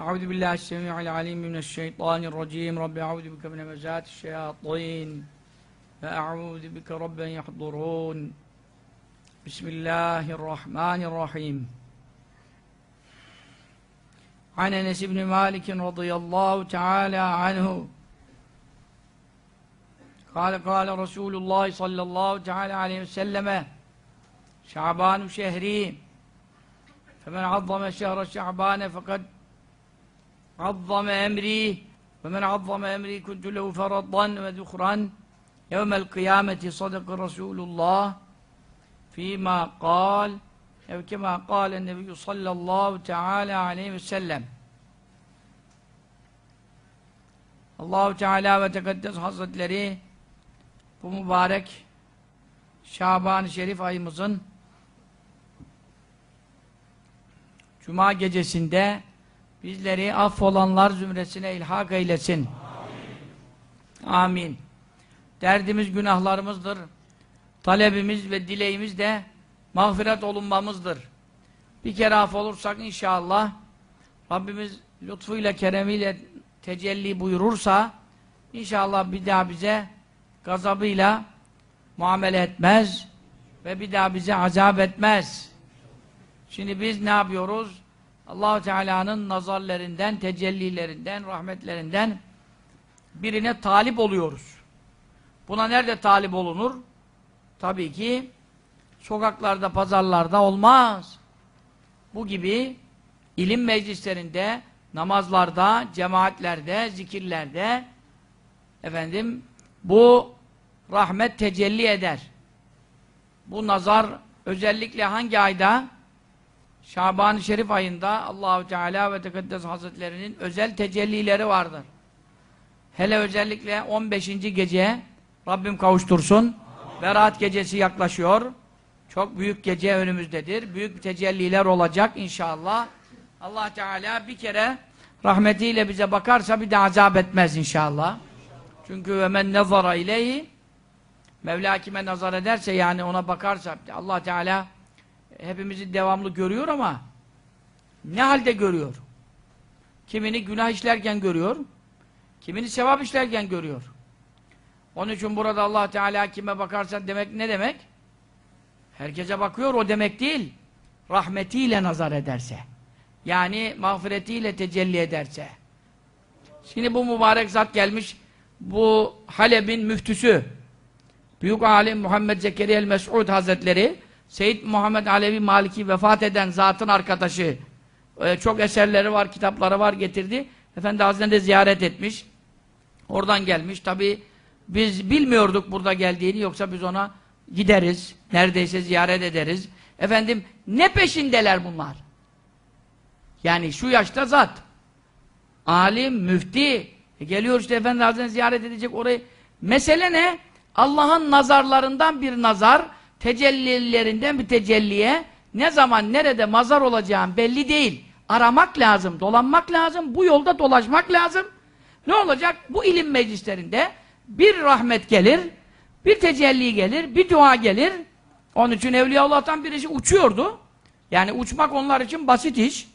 أعوذ بالله السميع العليم من الشيطان الرجيم. رب أعوذ بك من همزات الشياطين وأعوذ بك رب يحضرون. بسم الله الرحمن الرحيم. عن أنس بن مالك رضي الله تعالى عنه قال قال رسول الله صلى الله تعالى عليه وسلم شعبان شهري فمن عظم شهر شعبان فقد عظم أمري ومن عظم أمري كنت له فرضا وذخرا يوم القيامة صدق رسول الله فيما قال أو كما قال النبي صلى الله تعالى عليه وسلم Allahu Teala ve Tekaddes Hazretleri bu mübarek Şaban-ı Şerif ayımızın Cuma gecesinde bizleri affolanlar zümresine ilhak eylesin. Amin. Amin. Derdimiz günahlarımızdır. Talebimiz ve dileğimiz de mağfiret olunmamızdır. Bir kere affolursak inşallah Rabbimiz lütfuyla, keremiyle tecelli buyurursa inşallah bir daha bize gazabıyla muamele etmez ve bir daha bize azap etmez. Şimdi biz ne yapıyoruz? Allahu Teala'nın nazarlarından, tecellilerinden, rahmetlerinden birine talip oluyoruz. Buna nerede talip olunur? Tabii ki sokaklarda, pazarlarda olmaz. Bu gibi ilim meclislerinde, namazlarda, cemaatlerde, zikirlerde efendim bu rahmet tecelli eder. Bu nazar özellikle hangi ayda? Şaban-ı Şerif ayında Allahu Teala ve Tekaddes Hazretlerinin özel tecellileri vardır. Hele özellikle 15. gece Rabbim kavuştursun. Berat gecesi yaklaşıyor. Çok büyük gece önümüzdedir. Büyük tecelliler olacak inşallah. Allah Teala bir kere rahmetiyle bize bakarsa bir de azap etmez inşallah. Çünkü ve men nezara ileyhi Mevla kime nazar ederse yani ona bakarsa Allah Teala hepimizi devamlı görüyor ama ne halde görüyor? Kimini günah işlerken görüyor, kimini sevap işlerken görüyor. Onun için burada Allah Teala kime bakarsa demek ne demek? Herkese bakıyor o demek değil. Rahmetiyle nazar ederse. Yani mağfiretiyle tecelli ederse. Şimdi bu mübarek zat gelmiş bu Halep'in müftüsü Büyük alim Muhammed Zekeriya el-Mes'ud Hazretleri Seyyid Muhammed Alevi Maliki vefat eden zatın arkadaşı ee, çok eserleri var, kitapları var getirdi. Efendi Hazretleri ziyaret etmiş. Oradan gelmiş. Tabi biz bilmiyorduk burada geldiğini yoksa biz ona gideriz. Neredeyse ziyaret ederiz. Efendim ne peşindeler bunlar? Yani şu yaşta zat. Alim, müfti. E geliyor işte Efendi Hazretleri ziyaret edecek orayı. Mesele ne? Allah'ın nazarlarından bir nazar, tecellilerinden bir tecelliye ne zaman nerede mazar olacağım belli değil. Aramak lazım, dolanmak lazım, bu yolda dolaşmak lazım. Ne olacak? Bu ilim meclislerinde bir rahmet gelir, bir tecelli gelir, bir dua gelir. Onun için Evliya Allah'tan birisi uçuyordu. Yani uçmak onlar için basit iş.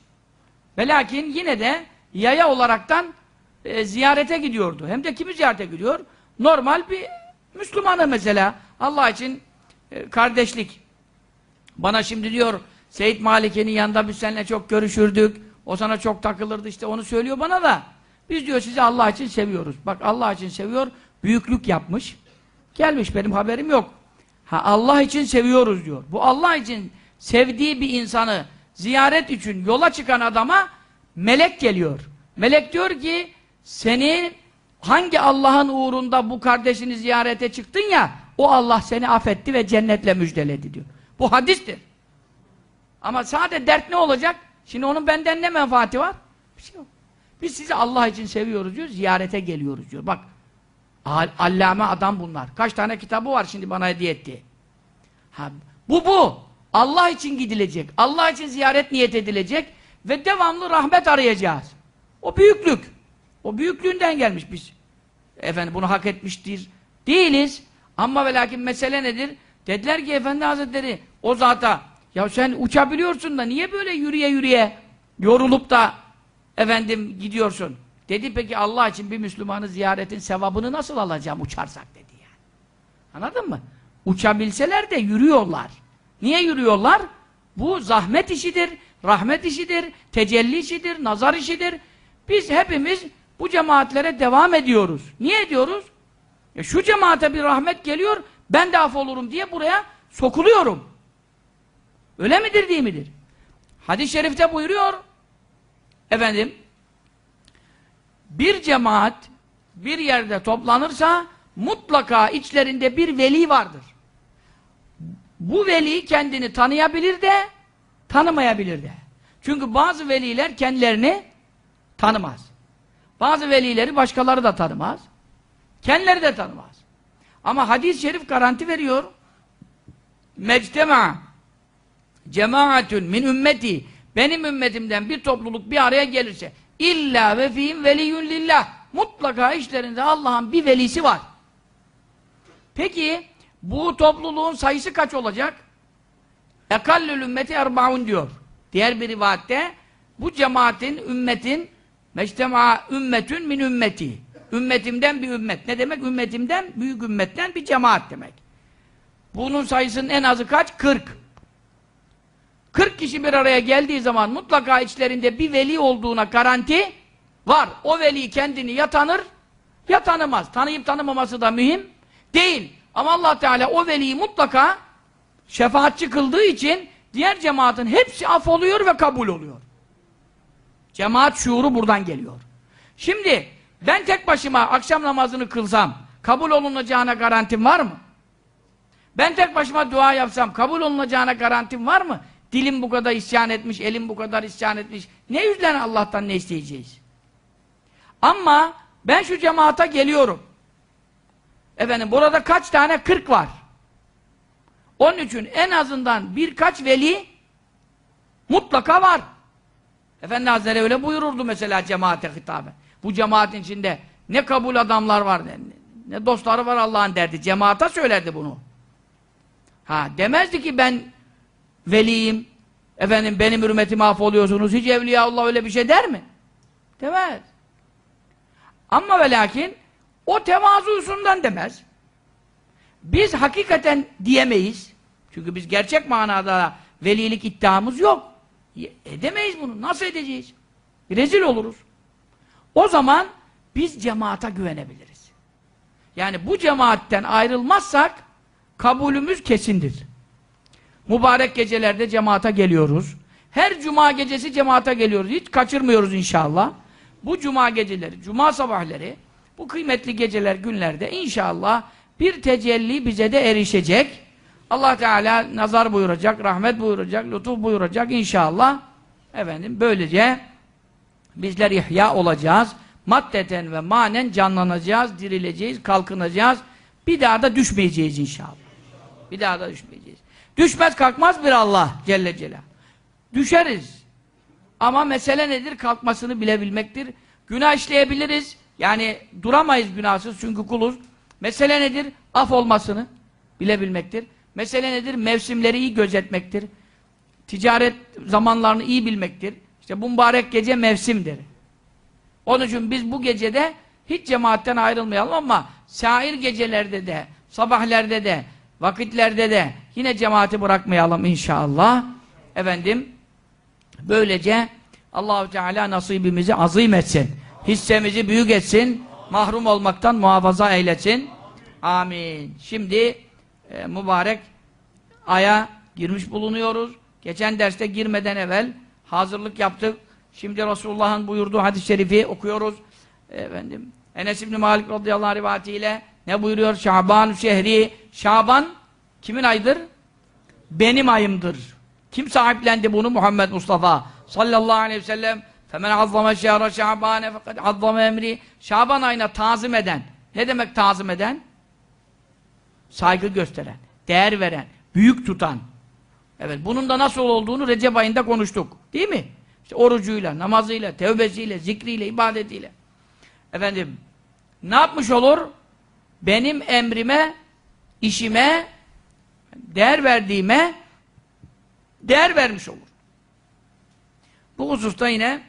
Ve lakin yine de yaya olaraktan e, ziyarete gidiyordu. Hem de kimi ziyarete gidiyor? Normal bir Müslümanı mesela. Allah için kardeşlik. Bana şimdi diyor Seyit Malike'nin yanında biz seninle çok görüşürdük. O sana çok takılırdı işte onu söylüyor bana da. Biz diyor sizi Allah için seviyoruz. Bak Allah için seviyor. Büyüklük yapmış. Gelmiş benim haberim yok. Ha Allah için seviyoruz diyor. Bu Allah için sevdiği bir insanı ziyaret için yola çıkan adama melek geliyor. Melek diyor ki senin hangi Allah'ın uğrunda bu kardeşini ziyarete çıktın ya o Allah seni affetti ve cennetle müjdeledi diyor. Bu hadistir. Ama sadece dert ne olacak? Şimdi onun benden ne menfaati var? Bir şey yok. Biz sizi Allah için seviyoruz diyor, ziyarete geliyoruz diyor. Bak, allame adam bunlar. Kaç tane kitabı var şimdi bana hediye etti. Ha, bu bu. Allah için gidilecek. Allah için ziyaret niyet edilecek ve devamlı rahmet arayacağız. O büyüklük. O büyüklüğünden gelmiş biz. Efendim bunu hak etmiştir. Değiliz. Ama ve lakin mesele nedir? Dediler ki Efendi Hazretleri o zata ya sen uçabiliyorsun da niye böyle yürüye yürüye yorulup da efendim gidiyorsun. Dedi peki Allah için bir Müslümanı ziyaretin sevabını nasıl alacağım uçarsak dedi yani. Anladın mı? Uçabilseler de yürüyorlar. Niye yürüyorlar? Bu zahmet işidir, rahmet işidir, tecelli işidir, nazar işidir. Biz hepimiz bu cemaatlere devam ediyoruz. Niye ediyoruz? E şu cemaate bir rahmet geliyor, ben de af olurum diye buraya sokuluyorum. Öyle midir değil midir? Hadis-i şerifte buyuruyor, efendim, bir cemaat bir yerde toplanırsa mutlaka içlerinde bir veli vardır. Bu veli kendini tanıyabilir de tanımayabilir de. Çünkü bazı veliler kendilerini tanımaz. Bazı velileri başkaları da tanımaz. Kendileri de tanımaz. Ama hadis-i şerif garanti veriyor. Mectema cemaatün min ümmeti benim ümmetimden bir topluluk bir araya gelirse illa ve fihim veliyyun lillah mutlaka işlerinde Allah'ın bir velisi var. Peki bu topluluğun sayısı kaç olacak? Ekallül ümmeti erbaun diyor. Diğer bir rivayette bu cemaatin, ümmetin meçtema ümmetün min ümmeti. Ümmetimden bir ümmet. Ne demek? Ümmetimden, büyük ümmetten bir cemaat demek. Bunun sayısının en azı kaç? 40. 40 kişi bir araya geldiği zaman mutlaka içlerinde bir veli olduğuna garanti var. O veli kendini ya tanır ya tanımaz. Tanıyıp tanımaması da mühim değil. Ama Allah Teala o veliyi mutlaka şefaatçi kıldığı için diğer cemaatin hepsi af oluyor ve kabul oluyor. Cemaat şuuru buradan geliyor. Şimdi ben tek başıma akşam namazını kılsam kabul olunacağına garantim var mı? Ben tek başıma dua yapsam kabul olunacağına garantim var mı? Dilim bu kadar isyan etmiş, elim bu kadar isyan etmiş. Ne yüzden Allah'tan ne isteyeceğiz? Ama ben şu cemaata geliyorum. Efendim burada kaç tane? 40 var. Onun için en azından birkaç veli mutlaka var. Efendi Hazretleri öyle buyururdu mesela cemaate hitaben. Bu cemaatin içinde ne kabul adamlar var, ne, ne dostları var Allah'ın derdi. Cemaata söylerdi bunu. Ha demezdi ki ben veliyim, efendim benim hürmetime affoluyorsunuz, hiç evliya Allah öyle bir şey der mi? Demez. Ama ve lakin o tevazusundan demez. Biz hakikaten diyemeyiz. Çünkü biz gerçek manada velilik iddiamız yok. Edemeyiz bunu. Nasıl edeceğiz? Rezil oluruz. O zaman biz cemaata güvenebiliriz. Yani bu cemaatten ayrılmazsak kabulümüz kesindir. Mübarek gecelerde cemaata geliyoruz. Her cuma gecesi cemaata geliyoruz. Hiç kaçırmıyoruz inşallah. Bu cuma geceleri, cuma sabahları bu kıymetli geceler, günlerde inşallah bir tecelli bize de erişecek. Allah Teala nazar buyuracak, rahmet buyuracak, lütuf buyuracak inşallah. Efendim böylece bizler ihya olacağız. Maddeten ve manen canlanacağız, dirileceğiz, kalkınacağız. Bir daha da düşmeyeceğiz inşallah. Bir daha da düşmeyeceğiz. Düşmez kalkmaz bir Allah Celle Celal. Düşeriz. Ama mesele nedir? Kalkmasını bilebilmektir. Günah işleyebiliriz. Yani duramayız günahsız çünkü kuluz. Mesele nedir? Af olmasını bilebilmektir. Mesele nedir? Mevsimleri iyi gözetmektir. Ticaret zamanlarını iyi bilmektir. İşte bu mübarek gece mevsimdir. Onun için biz bu gecede hiç cemaatten ayrılmayalım ama sair gecelerde de, sabahlerde de, vakitlerde de yine cemaati bırakmayalım inşallah. Efendim, böylece Allahu Teala nasibimizi azim etsin. Hissemizi büyük etsin. Mahrum olmaktan muhafaza eylesin. Amin. Şimdi e, mübarek aya girmiş bulunuyoruz. Geçen derste girmeden evvel hazırlık yaptık. Şimdi Resulullah'ın buyurduğu hadis-i şerifi okuyoruz. Efendim, Enes İbni Malik radıyallahu anh rivayetiyle ne buyuruyor? Şaban şehri. Şaban kimin ayıdır? Benim ayımdır. Kim sahiplendi bunu? Muhammed Mustafa sallallahu aleyhi ve sellem. Femen azzame şehre şabane fakat azzame emri. Şaban ayına tazim eden. Ne demek tazim eden? Saygı gösteren, değer veren, büyük tutan. Evet, bunun da nasıl olduğunu Recep ayında konuştuk. Değil mi? İşte orucuyla, namazıyla, tevbesiyle, zikriyle, ibadetiyle. Efendim, ne yapmış olur? Benim emrime, işime, değer verdiğime değer vermiş olur. Bu hususta yine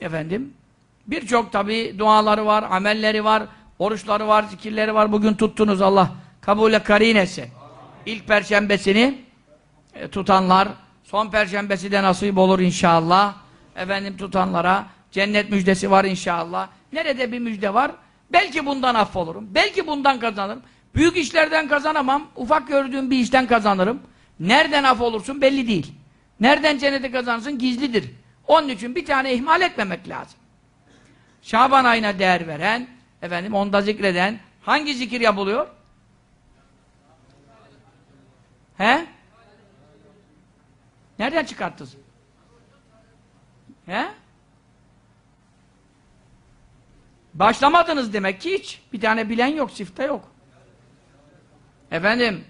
efendim birçok tabi duaları var, amelleri var, oruçları var, zikirleri var. Bugün tuttunuz Allah kabule karin etsin. İlk perşembesini e, tutanlar, son perşembesi de nasip olur inşallah. Efendim tutanlara cennet müjdesi var inşallah. Nerede bir müjde var? Belki bundan affolurum. Belki bundan kazanırım. Büyük işlerden kazanamam. Ufak gördüğüm bir işten kazanırım. Nereden af olursun belli değil. Nereden cennete kazanırsın gizlidir. Onun için bir tane ihmal etmemek lazım. Şaban ayına değer veren, efendim onda zikreden, hangi zikir yapılıyor? He? Nereden çıkarttınız? He? Başlamadınız demek ki hiç. Bir tane bilen yok, sifte yok. Efendim,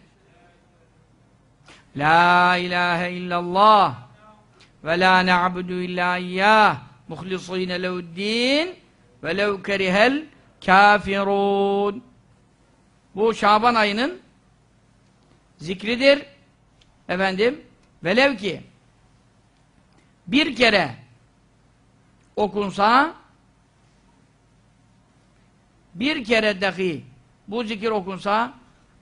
La ilahe illallah ve la na'budu illa iyyah muhlisine lehuddin ve lev kerihel kafirun. Bu Şaban ayının zikridir. Efendim, velev ki bir kere okunsa bir kere dahi bu zikir okunsa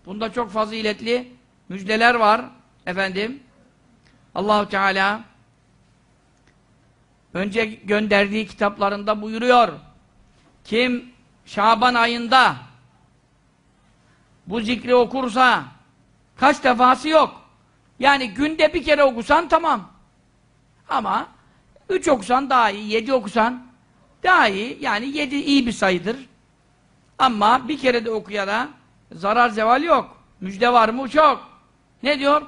bunda çok faziletli müjdeler var efendim. Allahu Teala önce gönderdiği kitaplarında buyuruyor. Kim Şaban ayında bu zikri okursa kaç defası yok yani günde bir kere okusan tamam ama üç okusan daha iyi yedi okusan daha iyi yani yedi iyi bir sayıdır ama bir kere de okuyana zarar zeval yok müjde var mı çok ne diyor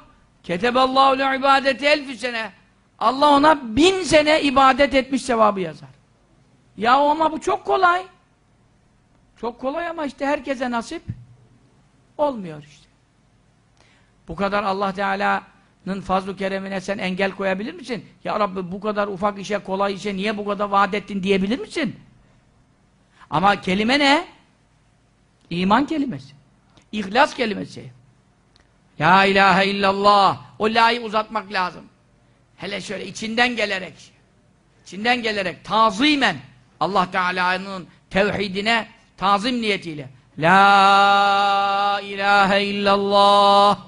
Keteballahu le ibadeti elfi sene. Allah ona bin sene ibadet etmiş sevabı yazar. Ya ama bu çok kolay. Çok kolay ama işte herkese nasip olmuyor işte. Bu kadar Allah Teala'nın fazl-ı keremine sen engel koyabilir misin? Ya Rabbi bu kadar ufak işe, kolay işe niye bu kadar vaat ettin diyebilir misin? Ama kelime ne? İman kelimesi. İhlas kelimesi. La ilahe illallah. O la'yı uzatmak lazım. Hele şöyle içinden gelerek, içinden gelerek, tazimen Allah Teala'nın tevhidine tazim niyetiyle La ilahe illallah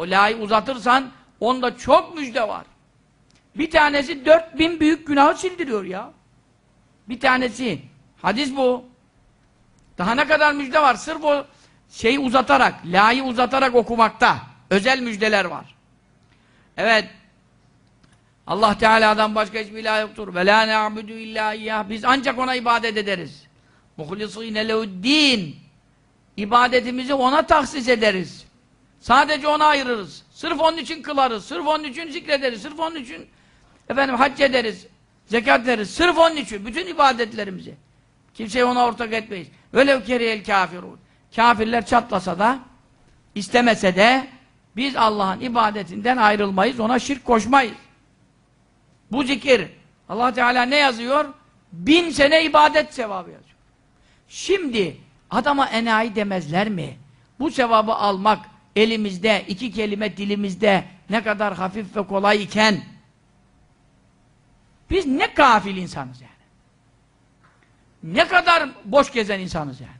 o la'yı uzatırsan onda çok müjde var. Bir tanesi dört bin büyük günahı sildiriyor ya. Bir tanesi. Hadis bu. Daha ne kadar müjde var? Sırf o şeyi uzatarak, la'yı uzatarak okumakta. Özel müjdeler var. Evet. Allah Teala'dan başka hiçbir ilah yoktur. Ve la na'budu illa iyyah. Biz ancak ona ibadet ederiz. Muhlisîne lehuddin. İbadetimizi ona tahsis ederiz. Sadece ona ayırırız. Sırf onun için kılarız. Sırf onun için zikrederiz. Sırf onun için efendim hac ederiz. Zekat veririz. Sırf onun için. Bütün ibadetlerimizi. Kimseye ona ortak etmeyiz. Velev keriyel kafirun. Kafirler çatlasa da istemese de biz Allah'ın ibadetinden ayrılmayız, ona şirk koşmayız. Bu zikir, allah Teala ne yazıyor? Bin sene ibadet sevabı yazıyor. Şimdi, adama enayi demezler mi? Bu sevabı almak elimizde, iki kelime dilimizde ne kadar hafif ve kolay iken biz ne kafil insanız yani. Ne kadar boş gezen insanız yani.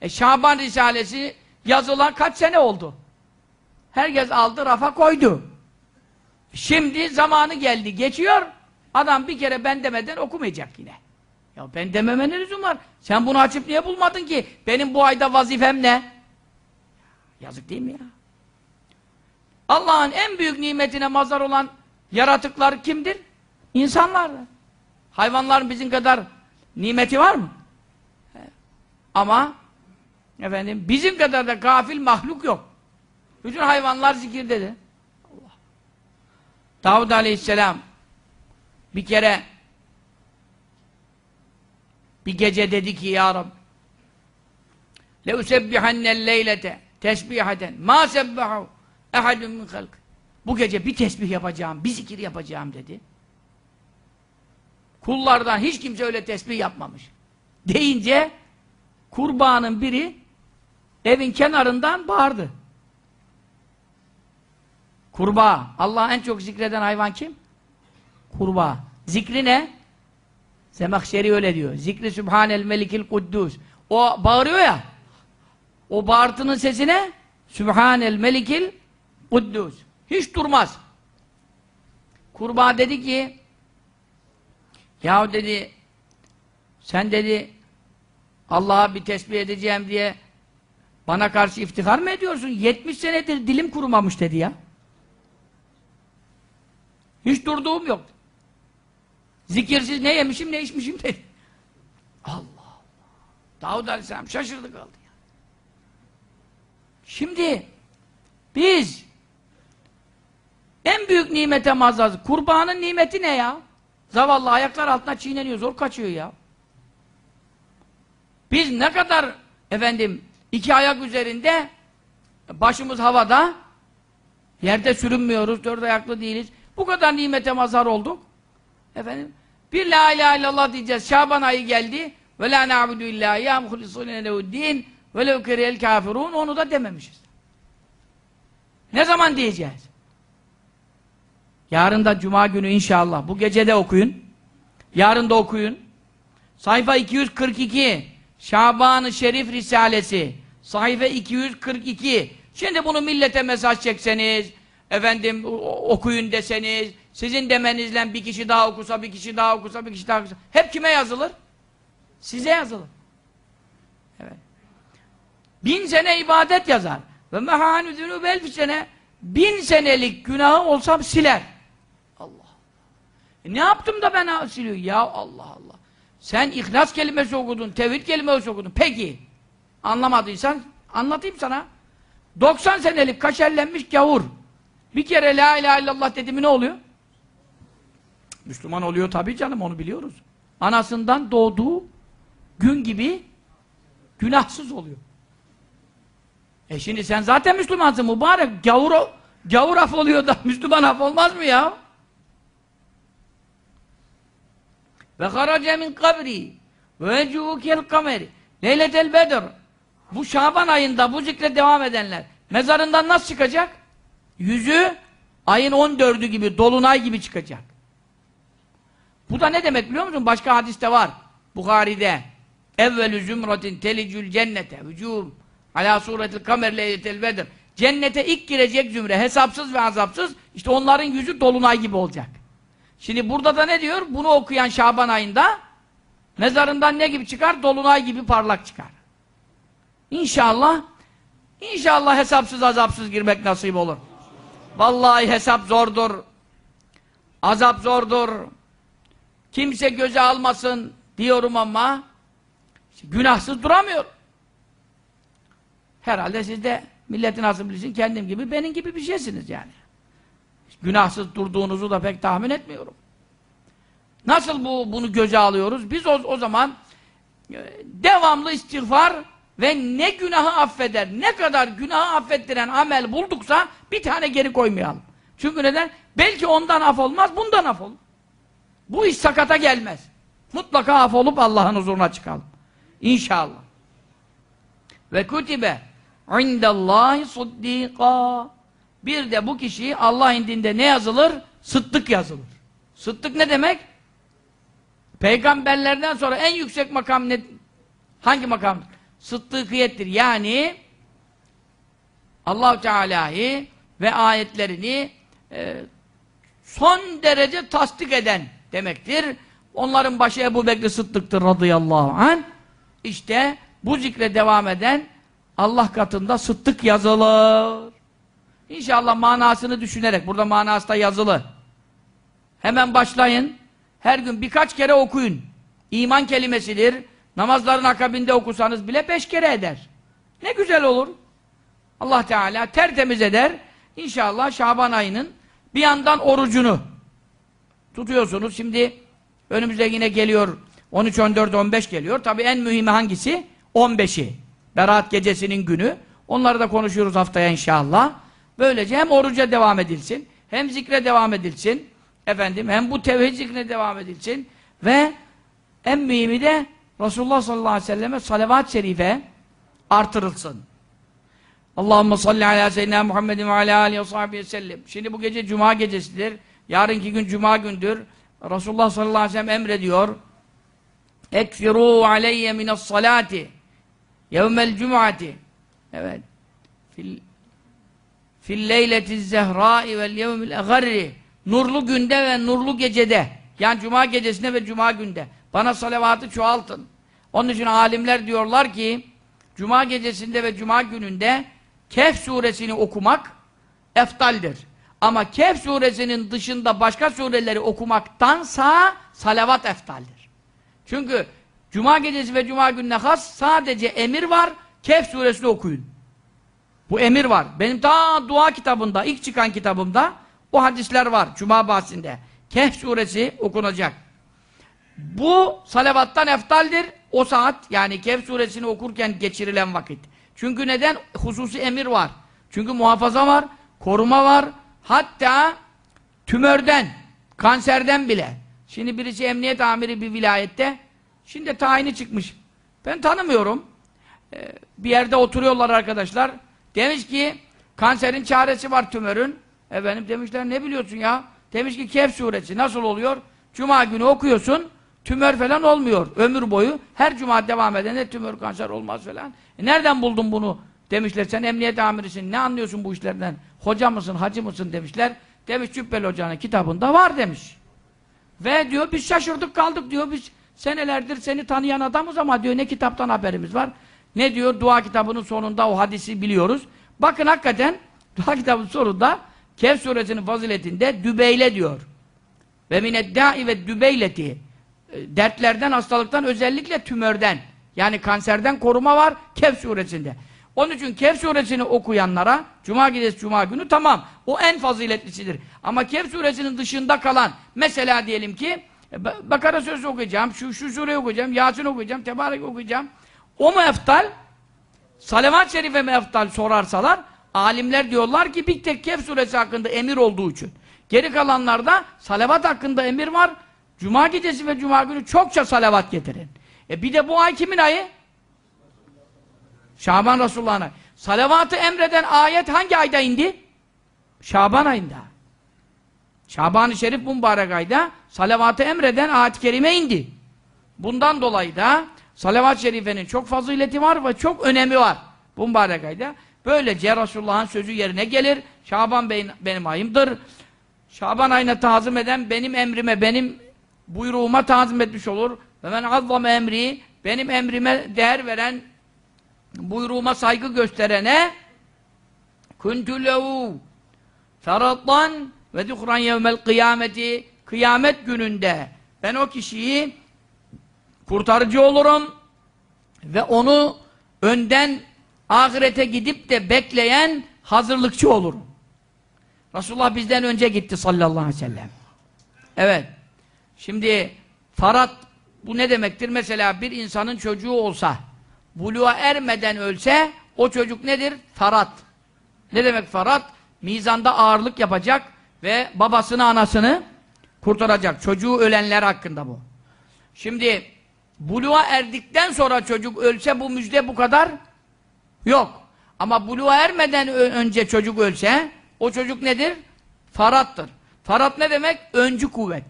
E Şaban Risalesi yazılan kaç sene oldu? Herkes aldı, rafa koydu. Şimdi zamanı geldi, geçiyor. Adam bir kere ben demeden okumayacak yine. Ya ben dememe ne lüzum var? Sen bunu açıp niye bulmadın ki? Benim bu ayda vazifem ne? Yazık değil mi ya? Allah'ın en büyük nimetine mazar olan yaratıklar kimdir? İnsanlar. Hayvanların bizim kadar nimeti var mı? Ama efendim bizim kadar da gafil mahluk yok. Bütün hayvanlar zikirdedir. Allah. Davud aleyhisselam bir kere bir gece dedi ki ya Rabbi leusebbihanne leylete tesbihaten ma sebbahu ehadun min halk bu gece bir tesbih yapacağım, bir zikir yapacağım dedi. Kullardan hiç kimse öyle tesbih yapmamış. Deyince kurbanın biri evin kenarından bağırdı. Kurbağa. Allah en çok zikreden hayvan kim? Kurbağa. Zikri ne? Zemahşeri öyle diyor. Zikri Sübhanel Melikil Kuddus. O bağırıyor ya. O bağırtının sesine Sübhanel Melikil Kuddus. Hiç durmaz. Kurbağa dedi ki yahu dedi sen dedi Allah'a bir tesbih edeceğim diye bana karşı iftihar mı ediyorsun? 70 senedir dilim kurumamış dedi ya. Hiç durduğum yok. Zikirsiz ne yemişim ne içmişim dedi. Allah Allah. Davud Aleyhisselam şaşırdı kaldı. Şimdi biz en büyük nimete mazaz. Kurbanın nimeti ne ya? Zavallı ayaklar altına çiğneniyor, zor kaçıyor ya. Biz ne kadar efendim iki ayak üzerinde başımız havada yerde sürünmüyoruz, dört ayaklı değiliz. Bu kadar nimete mazhar olduk. Efendim bir la ilahe illallah diyeceğiz. Şaban ayı geldi. Ve la na'budu illa ya muhlisune lehuddin ve lev kerihel kafirun onu da dememişiz. Ne zaman diyeceğiz? Yarın da cuma günü inşallah. Bu gece de okuyun. Yarın da okuyun. Sayfa 242. Şaban-ı Şerif Risalesi. Sayfa 242. Şimdi bunu millete mesaj çekseniz, efendim okuyun deseniz, sizin demenizle bir kişi daha okusa, bir kişi daha okusa, bir kişi daha okusa. Hep kime yazılır? Size yazılır. Bin sene ibadet yazar. Ve mehanü zünûb elfi sene bin senelik günahı olsam siler. Allah. E ne yaptım da ben siliyor? Ya Allah Allah. Sen ihlas kelimesi okudun, tevhid kelimesi okudun. Peki. Anlamadıysan anlatayım sana. 90 senelik kaşerlenmiş gavur. Bir kere la ilahe illallah dedi mi ne oluyor? Müslüman oluyor tabii canım onu biliyoruz. Anasından doğduğu gün gibi günahsız oluyor. E şimdi sen zaten Müslümansın mübarek. Gavur, gavur af oluyor da Müslüman af olmaz mı ya? Ve harace min kabri ve ecehukel kameri leyletel bedr bu Şaban ayında bu zikre devam edenler mezarından nasıl çıkacak? Yüzü ayın 14'ü gibi, dolunay gibi çıkacak. Bu da ne demek biliyor musun? Başka hadiste var. Bukhari'de. Evvelü zümratin telicül cennete vücum ala suretil kamer leyletel bedir. Cennete ilk girecek zümre hesapsız ve azapsız işte onların yüzü dolunay gibi olacak. Şimdi burada da ne diyor? Bunu okuyan Şaban ayında mezarından ne gibi çıkar? Dolunay gibi parlak çıkar. İnşallah İnşallah hesapsız azapsız girmek nasip olur. Vallahi hesap zordur. Azap zordur. Kimse göze almasın diyorum ama günahsız duramıyor. Herhalde siz de milletin bilirsin kendim gibi benim gibi bir şeysiniz yani. Günahsız durduğunuzu da pek tahmin etmiyorum. Nasıl bu bunu göze alıyoruz? Biz o, o zaman e, devamlı istiğfar ve ne günahı affeder, ne kadar günahı affettiren amel bulduksa bir tane geri koymayalım. Çünkü neden? Belki ondan af olmaz, bundan af olur. Bu iş sakata gelmez. Mutlaka af olup Allah'ın huzuruna çıkalım. İnşallah. Ve kutibe indallahi suddika bir de bu kişi Allah indinde ne yazılır? Sıddık yazılır. Sıddık ne demek? Peygamberlerden sonra en yüksek makam ne? Hangi makam? Sıddıkiyettir. Yani allah Teala'yı ve ayetlerini e, son derece tasdik eden demektir. Onların başı Ebu Bekir Sıddık'tır radıyallahu anh. İşte bu zikre devam eden Allah katında sıddık yazılır. İnşallah manasını düşünerek, burada manası da yazılı. Hemen başlayın. Her gün birkaç kere okuyun. İman kelimesidir. Namazların akabinde okusanız bile beş kere eder. Ne güzel olur. Allah Teala tertemiz eder. İnşallah Şaban ayının bir yandan orucunu tutuyorsunuz. Şimdi önümüzde yine geliyor 13, 14, 15 geliyor. Tabi en mühimi hangisi? 15'i. Berat gecesinin günü. Onları da konuşuyoruz haftaya inşallah. Böylece hem oruca devam edilsin, hem zikre devam edilsin, efendim hem bu tevhid zikrine devam edilsin ve en mühimi de Resulullah sallallahu aleyhi ve selleme salavat-ı şerife artırılsın. Allahümme salli ala seyyidina Muhammedin ve ala aleyhi ve sahibi sellem. Şimdi bu gece cuma gecesidir. Yarınki gün cuma gündür. Resulullah sallallahu aleyhi ve sellem emrediyor. ekfirû aleyye minas salati yevmel cum'ati evet. Fil fil leyleti zehrâi vel yevmil egarri. Nurlu günde ve nurlu gecede. Yani cuma gecesinde ve cuma günde. Bana salavatı çoğaltın. Onun için alimler diyorlar ki cuma gecesinde ve cuma gününde Kehf suresini okumak eftaldir. Ama Kehf suresinin dışında başka sureleri okumaktansa salavat eftaldir. Çünkü cuma gecesi ve cuma gününe has sadece emir var. Kehf suresini okuyun. Bu emir var. Benim ta dua kitabında, ilk çıkan kitabımda o hadisler var. Cuma bahsinde. Kehf suresi okunacak. Bu salavattan eftaldir. O saat yani Kehf suresini okurken geçirilen vakit. Çünkü neden? Hususi emir var. Çünkü muhafaza var, koruma var. Hatta tümörden, kanserden bile. Şimdi birisi emniyet amiri bir vilayette. Şimdi tayini çıkmış. Ben tanımıyorum. Ee, bir yerde oturuyorlar arkadaşlar. Demiş ki kanserin çaresi var tümörün. Efendim demişler ne biliyorsun ya? Demiş ki Kehf suresi nasıl oluyor? Cuma günü okuyorsun. Tümör falan olmuyor ömür boyu. Her cuma devam edene tümör kanser olmaz falan. E nereden buldun bunu? Demişler sen emniyet amirisin. Ne anlıyorsun bu işlerden? Hoca mısın, hacı mısın demişler. Demiş Cübbeli Hoca'nın kitabında var demiş. Ve diyor biz şaşırdık kaldık diyor. Biz senelerdir seni tanıyan adamız ama diyor ne kitaptan haberimiz var. Ne diyor? Dua kitabının sonunda o hadisi biliyoruz. Bakın hakikaten dua kitabının sonunda Kehf suresinin faziletinde dübeyle diyor. Ve mineddâi ve dübeyleti e, dertlerden, hastalıktan, özellikle tümörden yani kanserden koruma var Kehf suresinde. Onun için Kehf suresini okuyanlara Cuma gecesi Cuma günü tamam. O en faziletlisidir. Ama Kehf suresinin dışında kalan mesela diyelim ki Bakara sözü okuyacağım, şu, şu sureyi okuyacağım, Yasin okuyacağım, Tebarek okuyacağım. O mu eftal? Salavat-ı Şerife mi eftal sorarsalar alimler diyorlar ki bir tek Kehf suresi hakkında emir olduğu için. Geri kalanlarda salavat hakkında emir var. Cuma gecesi ve cuma günü çokça salavat getirin. E bir de bu ay kimin ayı? Şaban Resulullah'ın ayı. Salavatı emreden ayet hangi ayda indi? Şaban ayında. Şaban-ı Şerif mübarek ayda salavatı emreden ayet-i kerime indi. Bundan dolayı da salavat-ı şerifenin çok fazileti var ve çok önemi var. Bu mübarek ayda. Böylece Resulullah'ın sözü yerine gelir. Şaban benim, benim ayımdır. Şaban ayına tazim eden benim emrime, benim buyruğuma tazim etmiş olur. Ve men azzame emri, benim emrime değer veren, buyruğuma saygı gösterene kuntu lehu feraddan ve duhran yevmel kıyameti kıyamet gününde ben o kişiyi kurtarıcı olurum ve onu önden ahirete gidip de bekleyen hazırlıkçı olurum. Resulullah bizden önce gitti sallallahu aleyhi ve sellem. Evet. Şimdi farat bu ne demektir? Mesela bir insanın çocuğu olsa buluğa ermeden ölse o çocuk nedir? Farat. Ne demek farat? Mizanda ağırlık yapacak ve babasını anasını kurtaracak. Çocuğu ölenler hakkında bu. Şimdi buluğa erdikten sonra çocuk ölse bu müjde bu kadar yok. Ama buluğa ermeden önce çocuk ölse o çocuk nedir? Farattır. Farat ne demek? Öncü kuvvet.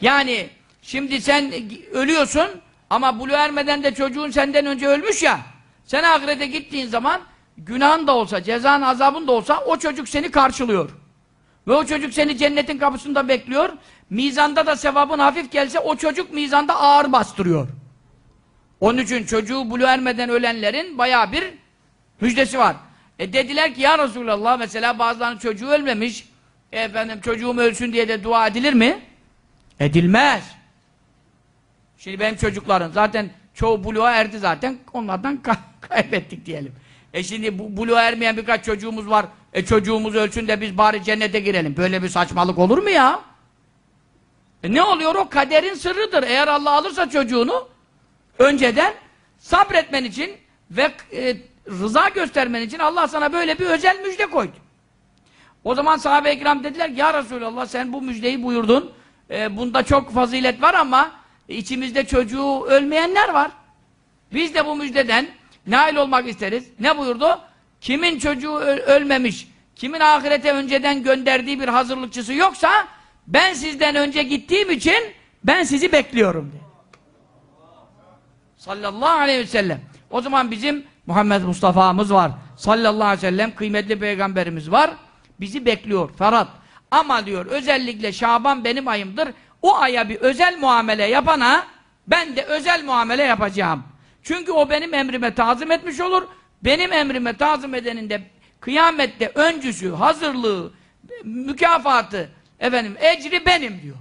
Yani şimdi sen ölüyorsun ama buluğa ermeden de çocuğun senden önce ölmüş ya sen ahirete gittiğin zaman günahın da olsa, cezan azabın da olsa o çocuk seni karşılıyor. Ve o çocuk seni cennetin kapısında bekliyor. Mizanda da sevabın hafif gelse o çocuk mizanda ağır bastırıyor. Onun için çocuğu bulu ermeden ölenlerin baya bir müjdesi var. E dediler ki ya Resulallah mesela bazılarının çocuğu ölmemiş. E efendim çocuğum ölsün diye de dua edilir mi? Edilmez. Şimdi benim çocuklarım zaten çoğu buluğa erdi zaten onlardan kaybettik diyelim. E şimdi bu buluğa ermeyen birkaç çocuğumuz var. E çocuğumuz ölsün de biz bari cennete girelim. Böyle bir saçmalık olur mu ya? E ne oluyor o? Kaderin sırrıdır. Eğer Allah alırsa çocuğunu önceden sabretmen için ve e, rıza göstermen için Allah sana böyle bir özel müjde koydu. O zaman sahabe-i kiram dediler ya Resulallah sen bu müjdeyi buyurdun. E, bunda çok fazilet var ama içimizde çocuğu ölmeyenler var. Biz de bu müjdeden nail olmak isteriz. Ne buyurdu? Kimin çocuğu ölmemiş, kimin ahirete önceden gönderdiği bir hazırlıkçısı yoksa ben sizden önce gittiğim için ben sizi bekliyorum dedi. sallallahu aleyhi ve sellem. O zaman bizim Muhammed Mustafa'mız var. Sallallahu aleyhi ve sellem kıymetli peygamberimiz var. Bizi bekliyor. Ferhat. Ama diyor özellikle Şaban benim ayımdır. O aya bir özel muamele yapana ben de özel muamele yapacağım. Çünkü o benim emrime tazim etmiş olur. Benim emrime tazim edenin de kıyamette öncüsü, hazırlığı, mükafatı, efendim ecri benim diyor.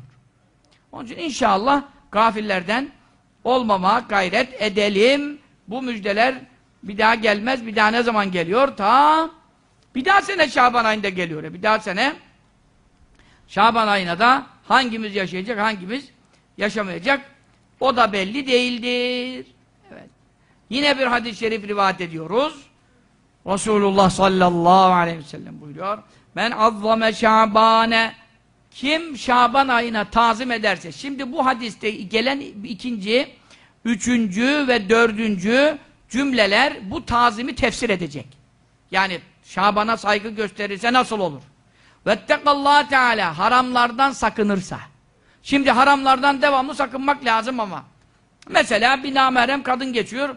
Onun için inşallah gafillerden olmama gayret edelim. Bu müjdeler bir daha gelmez. Bir daha ne zaman geliyor? Ta bir daha sene Şaban ayında geliyor. Bir daha sene Şaban ayına da hangimiz yaşayacak, hangimiz yaşamayacak o da belli değildir. Yine bir hadis-i şerif rivayet ediyoruz. Resulullah sallallahu aleyhi ve sellem buyuruyor. Men azzame şabane kim Şaban ayına tazim ederse, şimdi bu hadiste gelen ikinci, üçüncü ve dördüncü cümleler bu tazimi tefsir edecek. Yani Şaban'a saygı gösterirse nasıl olur? Vettekallahu Teala haramlardan sakınırsa. Şimdi haramlardan devamlı sakınmak lazım ama. Mesela bir namerem kadın geçiyor,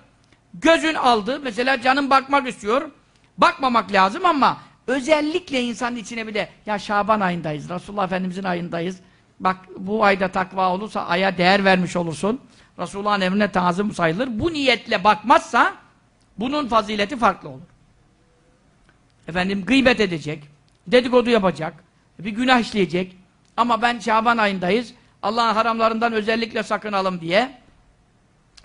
gözün aldı, mesela canın bakmak istiyor, bakmamak lazım ama özellikle insanın içine bir de ya Şaban ayındayız, Resulullah Efendimizin ayındayız. Bak bu ayda takva olursa aya değer vermiş olursun. Resulullah'ın emrine tazım sayılır. Bu niyetle bakmazsa bunun fazileti farklı olur. Efendim gıybet edecek, dedikodu yapacak, bir günah işleyecek. Ama ben Şaban ayındayız, Allah'ın haramlarından özellikle sakınalım diye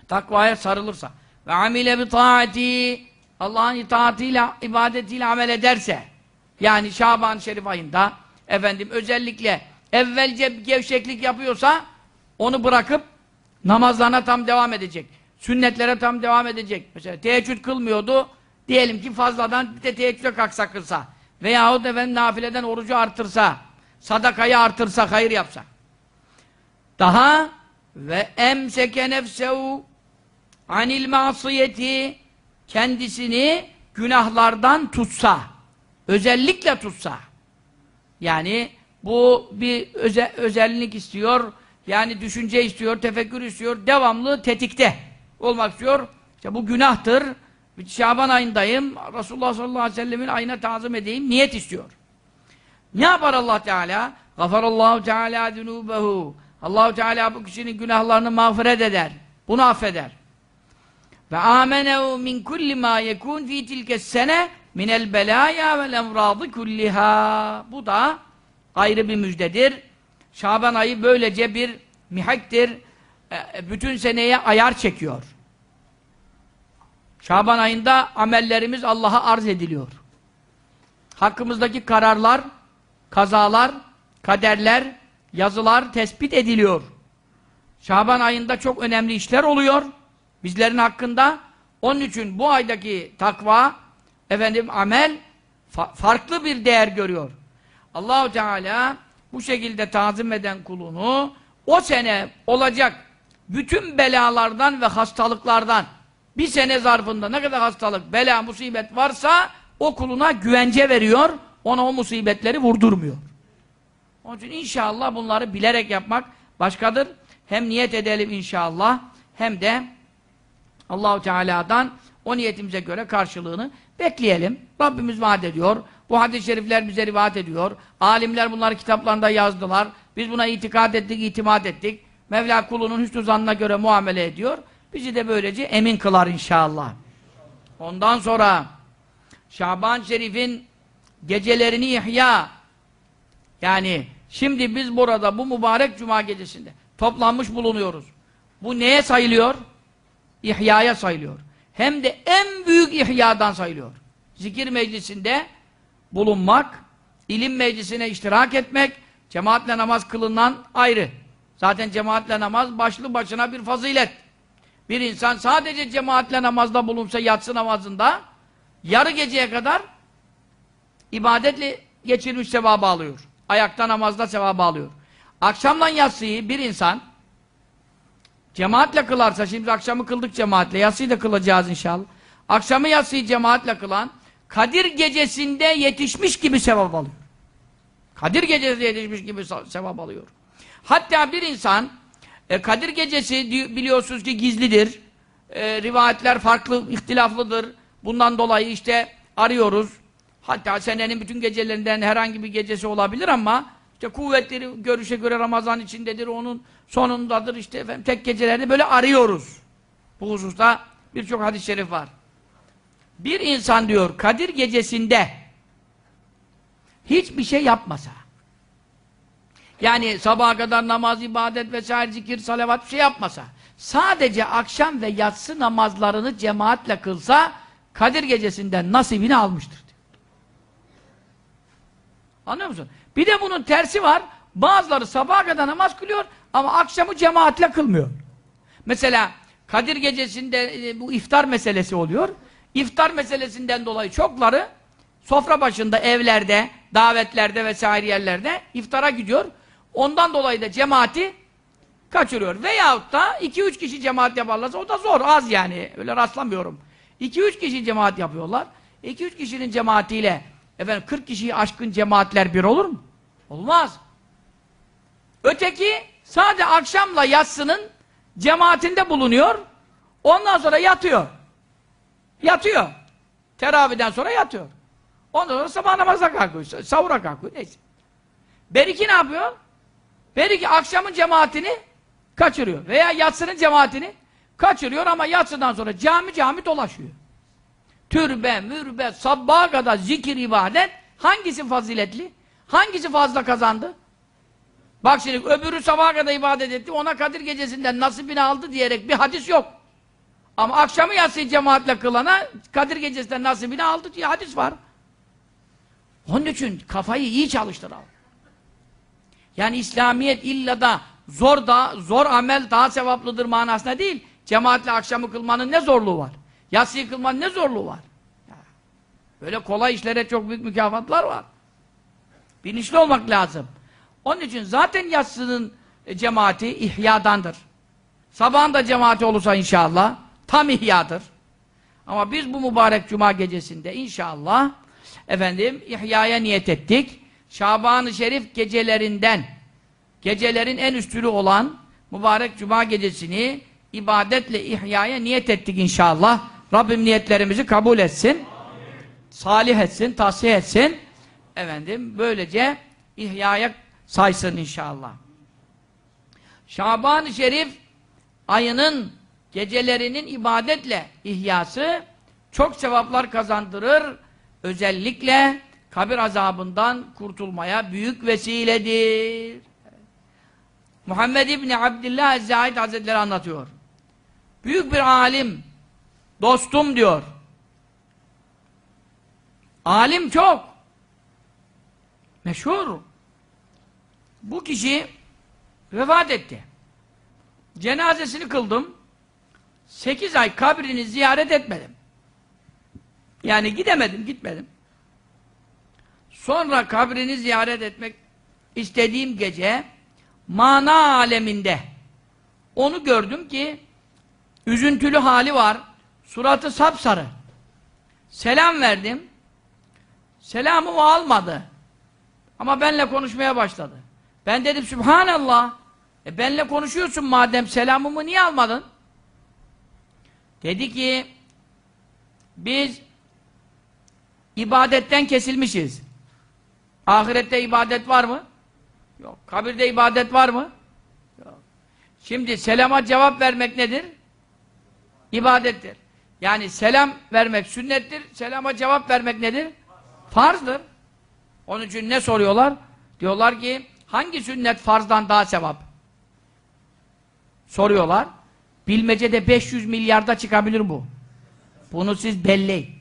takvaya sarılırsa ve amile bi taati Allah'ın itaatiyle, ibadetiyle amel ederse yani Şaban Şerif ayında efendim özellikle evvelce gevşeklik yapıyorsa onu bırakıp namazlarına tam devam edecek. Sünnetlere tam devam edecek. Mesela teheccüd kılmıyordu. Diyelim ki fazladan bir de teheccüde kalksa kılsa. Veyahut efendim nafileden orucu artırsa. Sadakayı artırsa, hayır yapsa. Daha ve emseke nefsehu anil masiyeti kendisini günahlardan tutsa. Özellikle tutsa. Yani bu bir öze, özellik istiyor. Yani düşünce istiyor, tefekkür istiyor. Devamlı tetikte olmak istiyor. İşte bu günahtır. Şaban ayındayım. Resulullah sallallahu aleyhi ve sellemin ayına tazım edeyim. Niyet istiyor. Ne yapar Allah Teala? Gafarallahu Teala zunubehu. Allahu Teala bu kişinin günahlarını mağfiret eder. Bunu affeder. Ve amenehu min kulli ma yekun fi tilke sene minel belaya vel emradı kulliha. Bu da ayrı bir müjdedir. Şaban ayı böylece bir mihaktir. E, bütün seneye ayar çekiyor. Şaban ayında amellerimiz Allah'a arz ediliyor. Hakkımızdaki kararlar, kazalar, kaderler, yazılar tespit ediliyor. Şaban ayında çok önemli işler oluyor. Bizlerin hakkında. Onun için bu aydaki takva, efendim amel fa farklı bir değer görüyor. Allahu Teala bu şekilde tazim eden kulunu o sene olacak bütün belalardan ve hastalıklardan bir sene zarfında ne kadar hastalık, bela, musibet varsa o kuluna güvence veriyor, ona o musibetleri vurdurmuyor. Onun için inşallah bunları bilerek yapmak başkadır. Hem niyet edelim inşallah hem de Allahu Teala'dan o niyetimize göre karşılığını bekleyelim. Rabbimiz vaat ediyor. Bu hadis-i şerifler bize rivayet ediyor. Alimler bunları kitaplarında yazdılar. Biz buna itikad ettik, itimat ettik. Mevla kulunun hüsnü zannına göre muamele ediyor. Bizi de böylece emin kılar inşallah. Ondan sonra Şaban Şerif'in gecelerini ihya yani şimdi biz burada bu mübarek cuma gecesinde toplanmış bulunuyoruz. Bu neye sayılıyor? İhyaya sayılıyor. Hem de en büyük ihyadan sayılıyor. Zikir meclisinde bulunmak, ilim meclisine iştirak etmek, cemaatle namaz kılınan ayrı. Zaten cemaatle namaz başlı başına bir fazilet. Bir insan sadece cemaatle namazda bulunsa yatsı namazında yarı geceye kadar ibadetle geçirmiş sevabı alıyor. Ayakta namazda sevabı alıyor. Akşamdan yatsıyı bir insan cemaatle kılarsa, şimdi akşamı kıldık cemaatle, yatsıyı da kılacağız inşallah. Akşamı yatsıyı cemaatle kılan, Kadir gecesinde yetişmiş gibi sevap alıyor. Kadir gecesinde yetişmiş gibi sevap alıyor. Hatta bir insan, e, Kadir gecesi biliyorsunuz ki gizlidir. e, rivayetler farklı, ihtilaflıdır. Bundan dolayı işte arıyoruz. Hatta senenin bütün gecelerinden herhangi bir gecesi olabilir ama işte kuvvetleri görüşe göre Ramazan içindedir, onun sonundadır işte efendim tek gecelerde böyle arıyoruz. Bu hususta birçok hadis-i şerif var. Bir insan diyor Kadir gecesinde hiçbir şey yapmasa yani sabaha kadar namaz, ibadet vesaire zikir, salavat bir şey yapmasa sadece akşam ve yatsı namazlarını cemaatle kılsa Kadir gecesinden nasibini almıştır. Diyor. Anlıyor musun? Bir de bunun tersi var. Bazıları sabaha kadar namaz kılıyor ama akşamı cemaatle kılmıyor. Mesela Kadir gecesinde e, bu iftar meselesi oluyor. İftar meselesinden dolayı çokları sofra başında, evlerde, davetlerde vesaire yerlerde iftara gidiyor. Ondan dolayı da cemaati kaçırıyor. Veyahut da 2-3 kişi cemaat yaparlarsa o da zor, az yani. Öyle rastlamıyorum. 2-3 kişi cemaat yapıyorlar. 2-3 kişinin cemaatiyle efendim 40 kişiyi aşkın cemaatler bir olur mu? Olmaz. Öteki sadece akşamla yatsının cemaatinde bulunuyor. Ondan sonra yatıyor. Yatıyor. Teravihden sonra yatıyor. Ondan sonra sabah namaza kalkıyor. Savura kalkıyor. Neyse. Beriki ne yapıyor? Beriki akşamın cemaatini kaçırıyor. Veya yatsının cemaatini kaçırıyor ama yatsıdan sonra cami cami dolaşıyor. Türbe, mürbe, sabbaha kadar zikir, ibadet hangisi faziletli? Hangisi fazla kazandı? Bak şimdi öbürü sabaha kadar ibadet etti, ona Kadir gecesinden nasibini aldı diyerek bir hadis yok. Ama akşamı yatsıyı cemaatle kılana Kadir gecesinden nasibini aldı diye hadis var. Onun için kafayı iyi çalıştıralım. Yani İslamiyet illa da zor da zor amel daha sevaplıdır manasına değil. Cemaatle akşamı kılmanın ne zorluğu var? Yatsıyı kılmanın ne zorluğu var? Böyle kolay işlere çok büyük mükafatlar var. Bilinçli olmak lazım. Onun için zaten yatsının e, cemaati ihyadandır. Sabahın da cemaati olursa inşallah tam ihyadır. Ama biz bu mübarek cuma gecesinde inşallah efendim ihyaya niyet ettik. Şaban-ı Şerif gecelerinden gecelerin en üstülü olan mübarek cuma gecesini ibadetle ihyaya niyet ettik inşallah. Rabbim niyetlerimizi kabul etsin. Salih etsin, tahsih etsin. Efendim böylece ihyaya saysın inşallah. Şaban-ı Şerif ayının gecelerinin ibadetle ihyası çok sevaplar kazandırır. Özellikle kabir azabından kurtulmaya büyük vesiledir. Muhammed İbni Abdillah Zahid Hazretleri anlatıyor. Büyük bir alim, dostum diyor. Alim çok. Meşhur. Bu kişi vefat etti. Cenazesini kıldım. Sekiz ay kabrini ziyaret etmedim. Yani gidemedim, gitmedim. Sonra kabrini ziyaret etmek istediğim gece mana aleminde onu gördüm ki üzüntülü hali var. Suratı sapsarı. Selam verdim. Selamımı almadı. Ama benle konuşmaya başladı. Ben dedim Sübhanallah. E benle konuşuyorsun madem selamımı niye almadın? Dedi ki biz ibadetten kesilmişiz. Ahirette ibadet var mı? Yok. Kabirde ibadet var mı? Yok. Şimdi selama cevap vermek nedir? İbadettir. Yani selam vermek sünnettir, selama cevap vermek nedir? Farzdır. Onun için ne soruyorlar? Diyorlar ki hangi sünnet farzdan daha sevap? Soruyorlar. Bilmecede 500 milyarda çıkabilir bu. Bunu siz belleyin.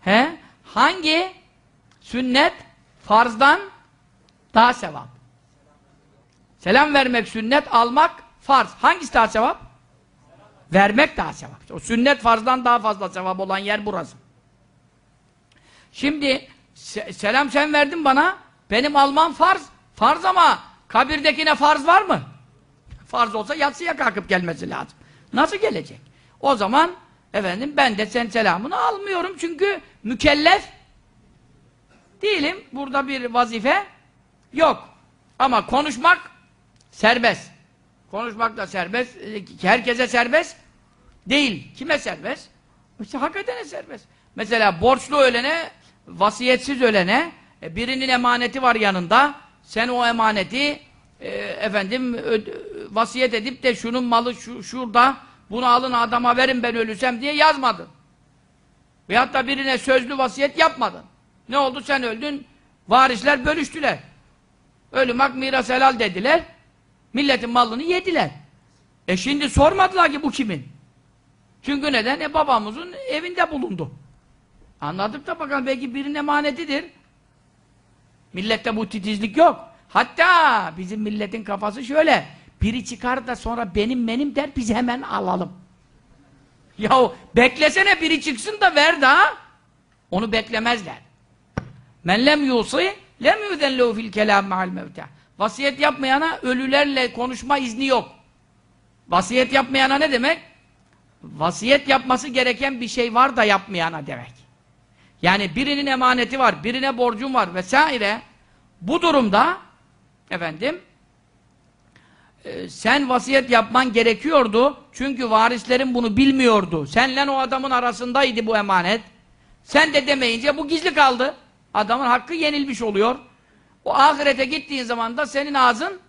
He? Hangi sünnet farzdan daha sevap? Selam vermek sünnet, almak farz. Hangisi daha sevap? Vermek daha sevap. O sünnet farzdan daha fazla sevap olan yer burası. Şimdi se selam sen verdin bana, benim almam farz. Farz ama kabirdekine farz var mı? Farz olsa yatsıya kalkıp gelmesi lazım. Nasıl gelecek? O zaman efendim ben de sen selamını almıyorum çünkü mükellef değilim. Burada bir vazife yok. Ama konuşmak serbest. Konuşmak da serbest. Herkese serbest Değil. Kime serbest? İşte hak edene serbest. Mesela borçlu ölene, vasiyetsiz ölene, e, birinin emaneti var yanında, sen o emaneti e, efendim vasiyet edip de şunun malı şu, şurada, bunu alın adama verin ben ölürsem diye yazmadın. Veyahut da birine sözlü vasiyet yapmadın. Ne oldu sen öldün, varisler bölüştüler. Ölüm hak miras helal dediler, milletin malını yediler. E şimdi sormadılar ki bu kimin? Çünkü neden? E babamızın evinde bulundu. Anladık da bakalım belki birinin emanetidir. Millette bu titizlik yok. Hatta bizim milletin kafası şöyle. Biri çıkar da sonra benim benim der biz hemen alalım. Yahu beklesene biri çıksın da ver daha. Onu beklemezler. Men lem yusi lem yuzellehu fil kelam ma'al mevta. Vasiyet yapmayana ölülerle konuşma izni yok. Vasiyet yapmayana ne demek? Vasiyet yapması gereken bir şey var da yapmayana demek. Yani birinin emaneti var, birine borcun var vesaire. Bu durumda efendim e, sen vasiyet yapman gerekiyordu. Çünkü varislerin bunu bilmiyordu. Senle o adamın arasındaydı bu emanet. Sen de demeyince bu gizli kaldı. Adamın hakkı yenilmiş oluyor. O ahirete gittiğin zaman da senin ağzın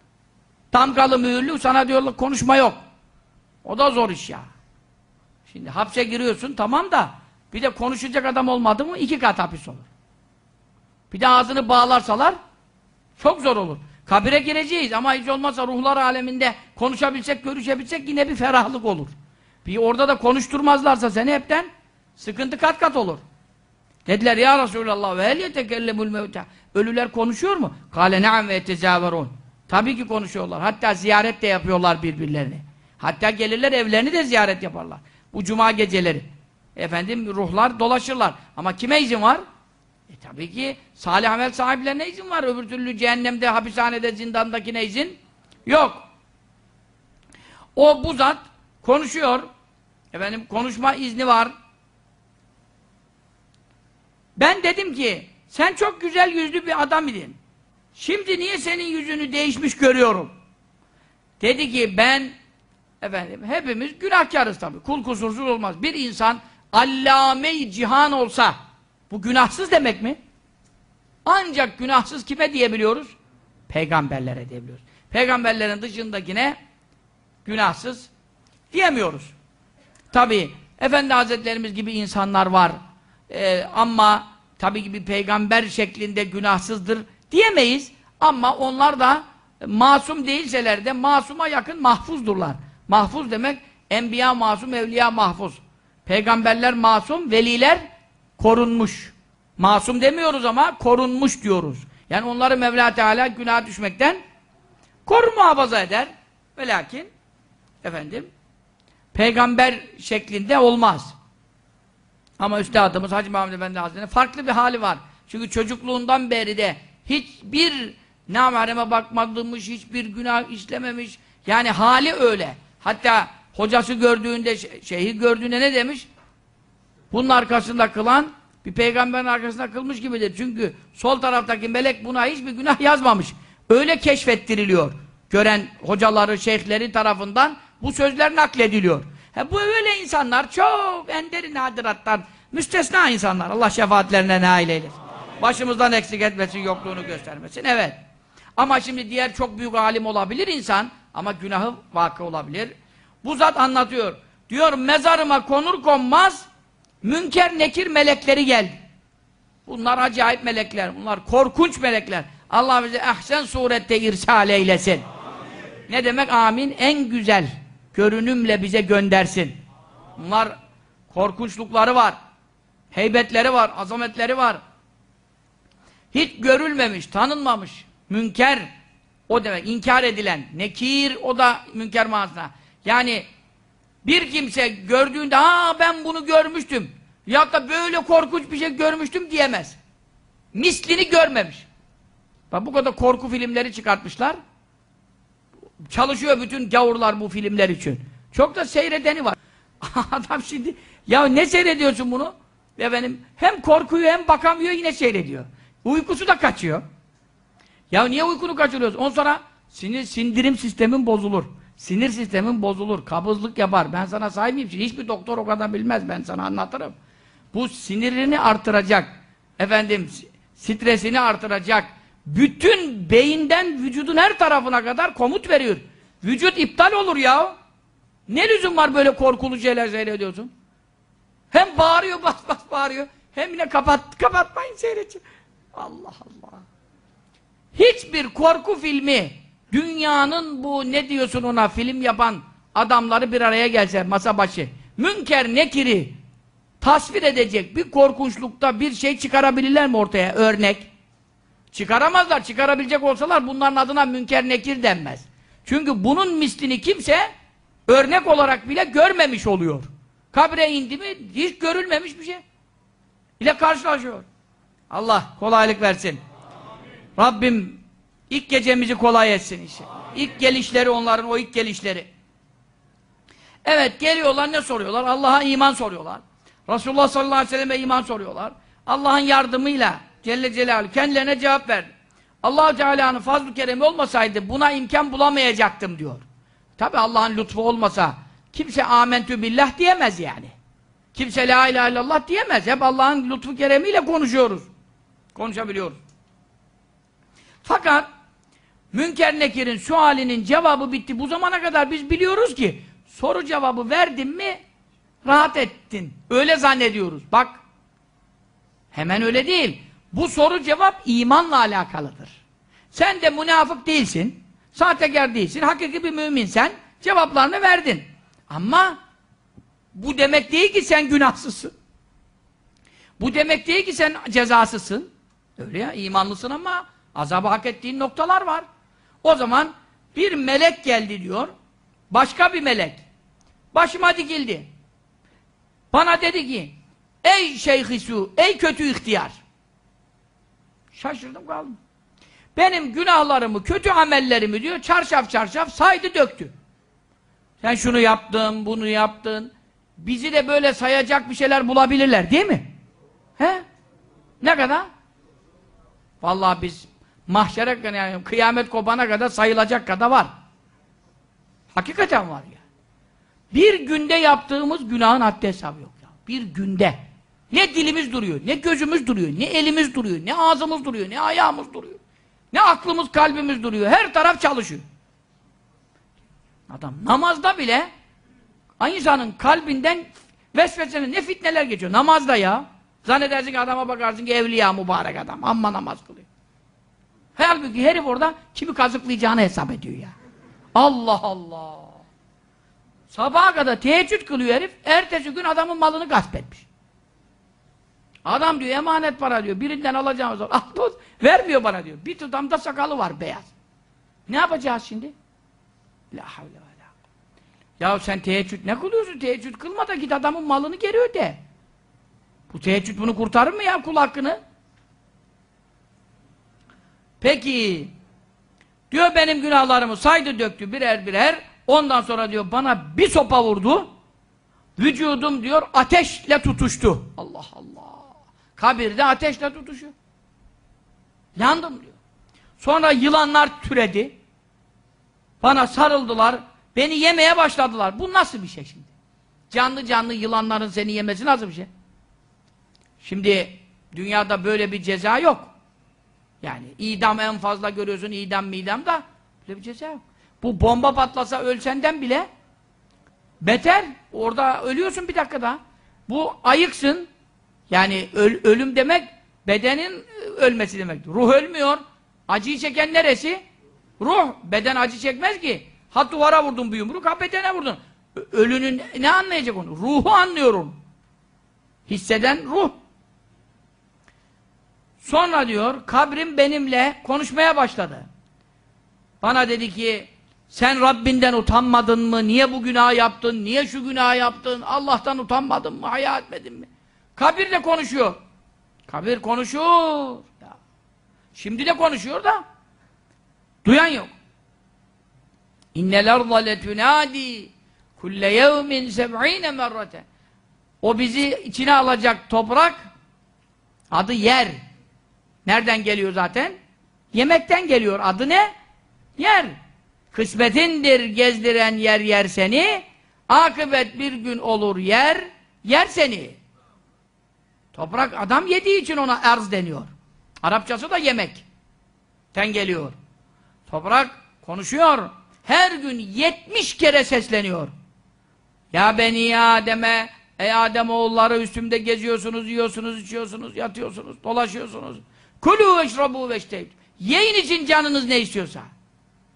damgalı mühürlü sana diyorlar konuşma yok. O da zor iş ya. Şimdi hapse giriyorsun tamam da bir de konuşacak adam olmadı mı iki kat hapis olur. Bir de ağzını bağlarsalar çok zor olur. Kabire gireceğiz ama hiç olmazsa ruhlar aleminde konuşabilsek, görüşebilsek yine bir ferahlık olur. Bir orada da konuşturmazlarsa seni hepten sıkıntı kat kat olur. Dediler ya Resulallah ve hel yetekellemul mevta. Ölüler konuşuyor mu? Kale ne'am ve yetezâverûn. Tabii ki konuşuyorlar. Hatta ziyaret de yapıyorlar birbirlerini. Hatta gelirler evlerini de ziyaret yaparlar. Bu cuma geceleri. Efendim ruhlar dolaşırlar. Ama kime izin var? E tabii ki salih amel sahiplerine izin var. Öbür türlü cehennemde, hapishanede, zindandakine izin yok. O bu zat konuşuyor. Efendim konuşma izni var. Ben dedim ki sen çok güzel yüzlü bir adam idin. Şimdi niye senin yüzünü değişmiş görüyorum? Dedi ki ben efendim hepimiz günahkarız tabii. Kul kusursuz olmaz. Bir insan allame-i cihan olsa bu günahsız demek mi? Ancak günahsız kime diyebiliyoruz? Peygamberlere diyebiliyoruz. Peygamberlerin dışındakine günahsız diyemiyoruz. Tabi Efendi Hazretlerimiz gibi insanlar var. Ee, ama tabi gibi peygamber şeklinde günahsızdır diyemeyiz. Ama onlar da masum değilseler de masuma yakın mahfuzdurlar. Mahfuz demek enbiya masum, evliya mahfuz. Peygamberler masum, veliler korunmuş. Masum demiyoruz ama korunmuş diyoruz. Yani onları Mevla Teala günah düşmekten korun muhafaza eder. Ve lakin efendim peygamber şeklinde olmaz. Ama üstadımız Hacı Muhammed Efendi Hazretleri'nin farklı bir hali var. Çünkü çocukluğundan beri de hiçbir namereme bakmadımış, hiçbir günah işlememiş. Yani hali öyle. Hatta hocası gördüğünde, şeyhi gördüğünde ne demiş? Bunun arkasında kılan bir peygamberin arkasında kılmış gibidir. Çünkü sol taraftaki melek buna hiçbir günah yazmamış. Öyle keşfettiriliyor. Gören hocaları, şeyhleri tarafından bu sözler naklediliyor. He, bu öyle insanlar çok ender nadirattan müstesna insanlar. Allah şefaatlerine nail eylesin. Başımızdan eksik etmesin, yokluğunu göstermesin. Evet. Ama şimdi diğer çok büyük alim olabilir insan ama günahı vakı olabilir. Bu zat anlatıyor. Diyor mezarıma konur konmaz münker nekir melekleri geldi. Bunlar acayip melekler. Bunlar korkunç melekler. Allah bize ahsen surette irsal eylesin. Amin. Ne demek amin? En güzel görünümle bize göndersin. Bunlar korkunçlukları var. Heybetleri var, azametleri var. Hiç görülmemiş, tanınmamış. Münker o demek, inkar edilen. Nekir o da münker manasına. Yani bir kimse gördüğünde ha ben bunu görmüştüm. Ya da böyle korkunç bir şey görmüştüm diyemez. Mislini görmemiş. Bak bu kadar korku filmleri çıkartmışlar. Çalışıyor bütün gavurlar bu filmler için. Çok da seyredeni var. Adam şimdi ya ne seyrediyorsun bunu? Efendim hem korkuyor hem bakamıyor yine seyrediyor. Uykusu da kaçıyor. Ya niye uykunu kaçırıyorsun? Ondan sonra sinir sindirim sistemin bozulur. Sinir sistemin bozulur, kabızlık yapar. Ben sana saymayayım. Hiçbir doktor o kadar bilmez. Ben sana anlatırım. Bu sinirini artıracak. Efendim, stresini artıracak. Bütün beyinden vücudun her tarafına kadar komut veriyor. Vücut iptal olur ya. Ne lüzum var böyle korkulu şeyler seyrediyorsun? Hem bağırıyor, bas bas bağırıyor. Hem yine kapat, kapatmayın seyredin. Allah Allah. Hiçbir korku filmi dünyanın bu ne diyorsun ona film yapan adamları bir araya gelse masa başı münker nekiri tasvir edecek bir korkunçlukta bir şey çıkarabilirler mi ortaya örnek çıkaramazlar çıkarabilecek olsalar bunların adına münker nekir denmez çünkü bunun mislini kimse örnek olarak bile görmemiş oluyor kabre indi mi hiç görülmemiş bir şey ile karşılaşıyor Allah kolaylık versin Rabbim ilk gecemizi kolay etsin işte. İlk gelişleri onların o ilk gelişleri. Evet geliyorlar ne soruyorlar? Allah'a iman soruyorlar. Resulullah sallallahu aleyhi ve selleme iman soruyorlar. Allah'ın yardımıyla Celle Celaluhu kendilerine cevap verdi. allah Teala'nın fazl-ı keremi olmasaydı buna imkan bulamayacaktım diyor. Tabi Allah'ın lütfu olmasa kimse amentü billah diyemez yani. Kimse la ilahe illallah diyemez. Hep Allah'ın lütfu keremiyle konuşuyoruz. Konuşabiliyoruz. Fakat Münker Nekir'in sualinin cevabı bitti. Bu zamana kadar biz biliyoruz ki soru cevabı verdin mi rahat ettin. Öyle zannediyoruz. Bak hemen öyle değil. Bu soru cevap imanla alakalıdır. Sen de münafık değilsin. Sahtekar değilsin. Hakiki bir müminsen cevaplarını verdin. Ama bu demek değil ki sen günahsızsın. Bu demek değil ki sen cezasızsın. Öyle ya imanlısın ama azabı hak ettiğin noktalar var. O zaman bir melek geldi diyor. Başka bir melek. Başıma dikildi. Bana dedi ki Ey şeyhisu, ey kötü ihtiyar. Şaşırdım kaldım. Benim günahlarımı, kötü amellerimi diyor çarşaf çarşaf saydı döktü. Sen şunu yaptın, bunu yaptın. Bizi de böyle sayacak bir şeyler bulabilirler değil mi? He? Ne kadar? Vallahi biz mahşere yani kıyamet kopana kadar sayılacak kadar var. Hakikaten var ya. Bir günde yaptığımız günahın haddi hesabı yok ya. Bir günde. Ne dilimiz duruyor, ne gözümüz duruyor, ne elimiz duruyor, ne ağzımız duruyor, ne ayağımız duruyor. Ne aklımız, kalbimiz duruyor. Her taraf çalışıyor. Adam namazda bile insanın kalbinden vesvesenin ne fitneler geçiyor. Namazda ya. Zannedersin ki adama bakarsın ki evliya mübarek adam. Amma namaz kılıyor. Halbuki herif orada kimi kazıklayacağını hesap ediyor ya. Allah Allah. Sabaha kadar teheccüd kılıyor herif. Ertesi gün adamın malını gasp etmiş. Adam diyor emanet para diyor. Birinden alacağımız var. Ah, vermiyor bana diyor. Bir tutamda sakalı var beyaz. Ne yapacağız şimdi? La havle ve la. Ya sen teheccüd ne kılıyorsun? Teheccüd kılma da git adamın malını geri öde. Bu teheccüd bunu kurtarır mı ya kul hakkını? Peki diyor benim günahlarımı saydı döktü birer birer ondan sonra diyor bana bir sopa vurdu vücudum diyor ateşle tutuştu. Allah Allah. Kabirde ateşle tutuşuyor. Yandım diyor. Sonra yılanlar türedi. Bana sarıldılar. Beni yemeye başladılar. Bu nasıl bir şey şimdi? Canlı canlı yılanların seni yemesi nasıl bir şey? Şimdi dünyada böyle bir ceza yok. Yani idam en fazla görüyorsun idam midam da böyle bir ceza yok. Bu bomba patlasa ölsenden bile beter. Orada ölüyorsun bir dakikada. Bu ayıksın. Yani öl, ölüm demek bedenin ölmesi demek. Ruh ölmüyor. Acıyı çeken neresi? Ruh. Beden acı çekmez ki. Ha duvara vurdun bir yumruk, ha bedene vurdun. Ölünün ne anlayacak onu? Ruhu anlıyorum. Hisseden ruh. Sonra diyor, kabrim benimle konuşmaya başladı. Bana dedi ki, sen Rabbinden utanmadın mı? Niye bu günah yaptın? Niye şu günah yaptın? Allah'tan utanmadın mı? Haya etmedin mi? Kabir de konuşuyor. Kabir konuşuyor. Ya. Şimdi de konuşuyor da duyan yok. İnnel arda letunadi kulle yevmin seb'ine merrate. O bizi içine alacak toprak adı yer. Nereden geliyor zaten? Yemekten geliyor. Adı ne? Yer. Kısmetindir gezdiren yer yer seni. Akıbet bir gün olur yer, yer seni. Toprak adam yediği için ona erz deniyor. Arapçası da yemek. Ten geliyor. Toprak konuşuyor. Her gün yetmiş kere sesleniyor. Ya beni Adem'e Ey Adem oğulları üstümde geziyorsunuz, yiyorsunuz, içiyorsunuz, yatıyorsunuz, dolaşıyorsunuz. Kulü veşrabu veşteyt. Yiyin için canınız ne istiyorsa.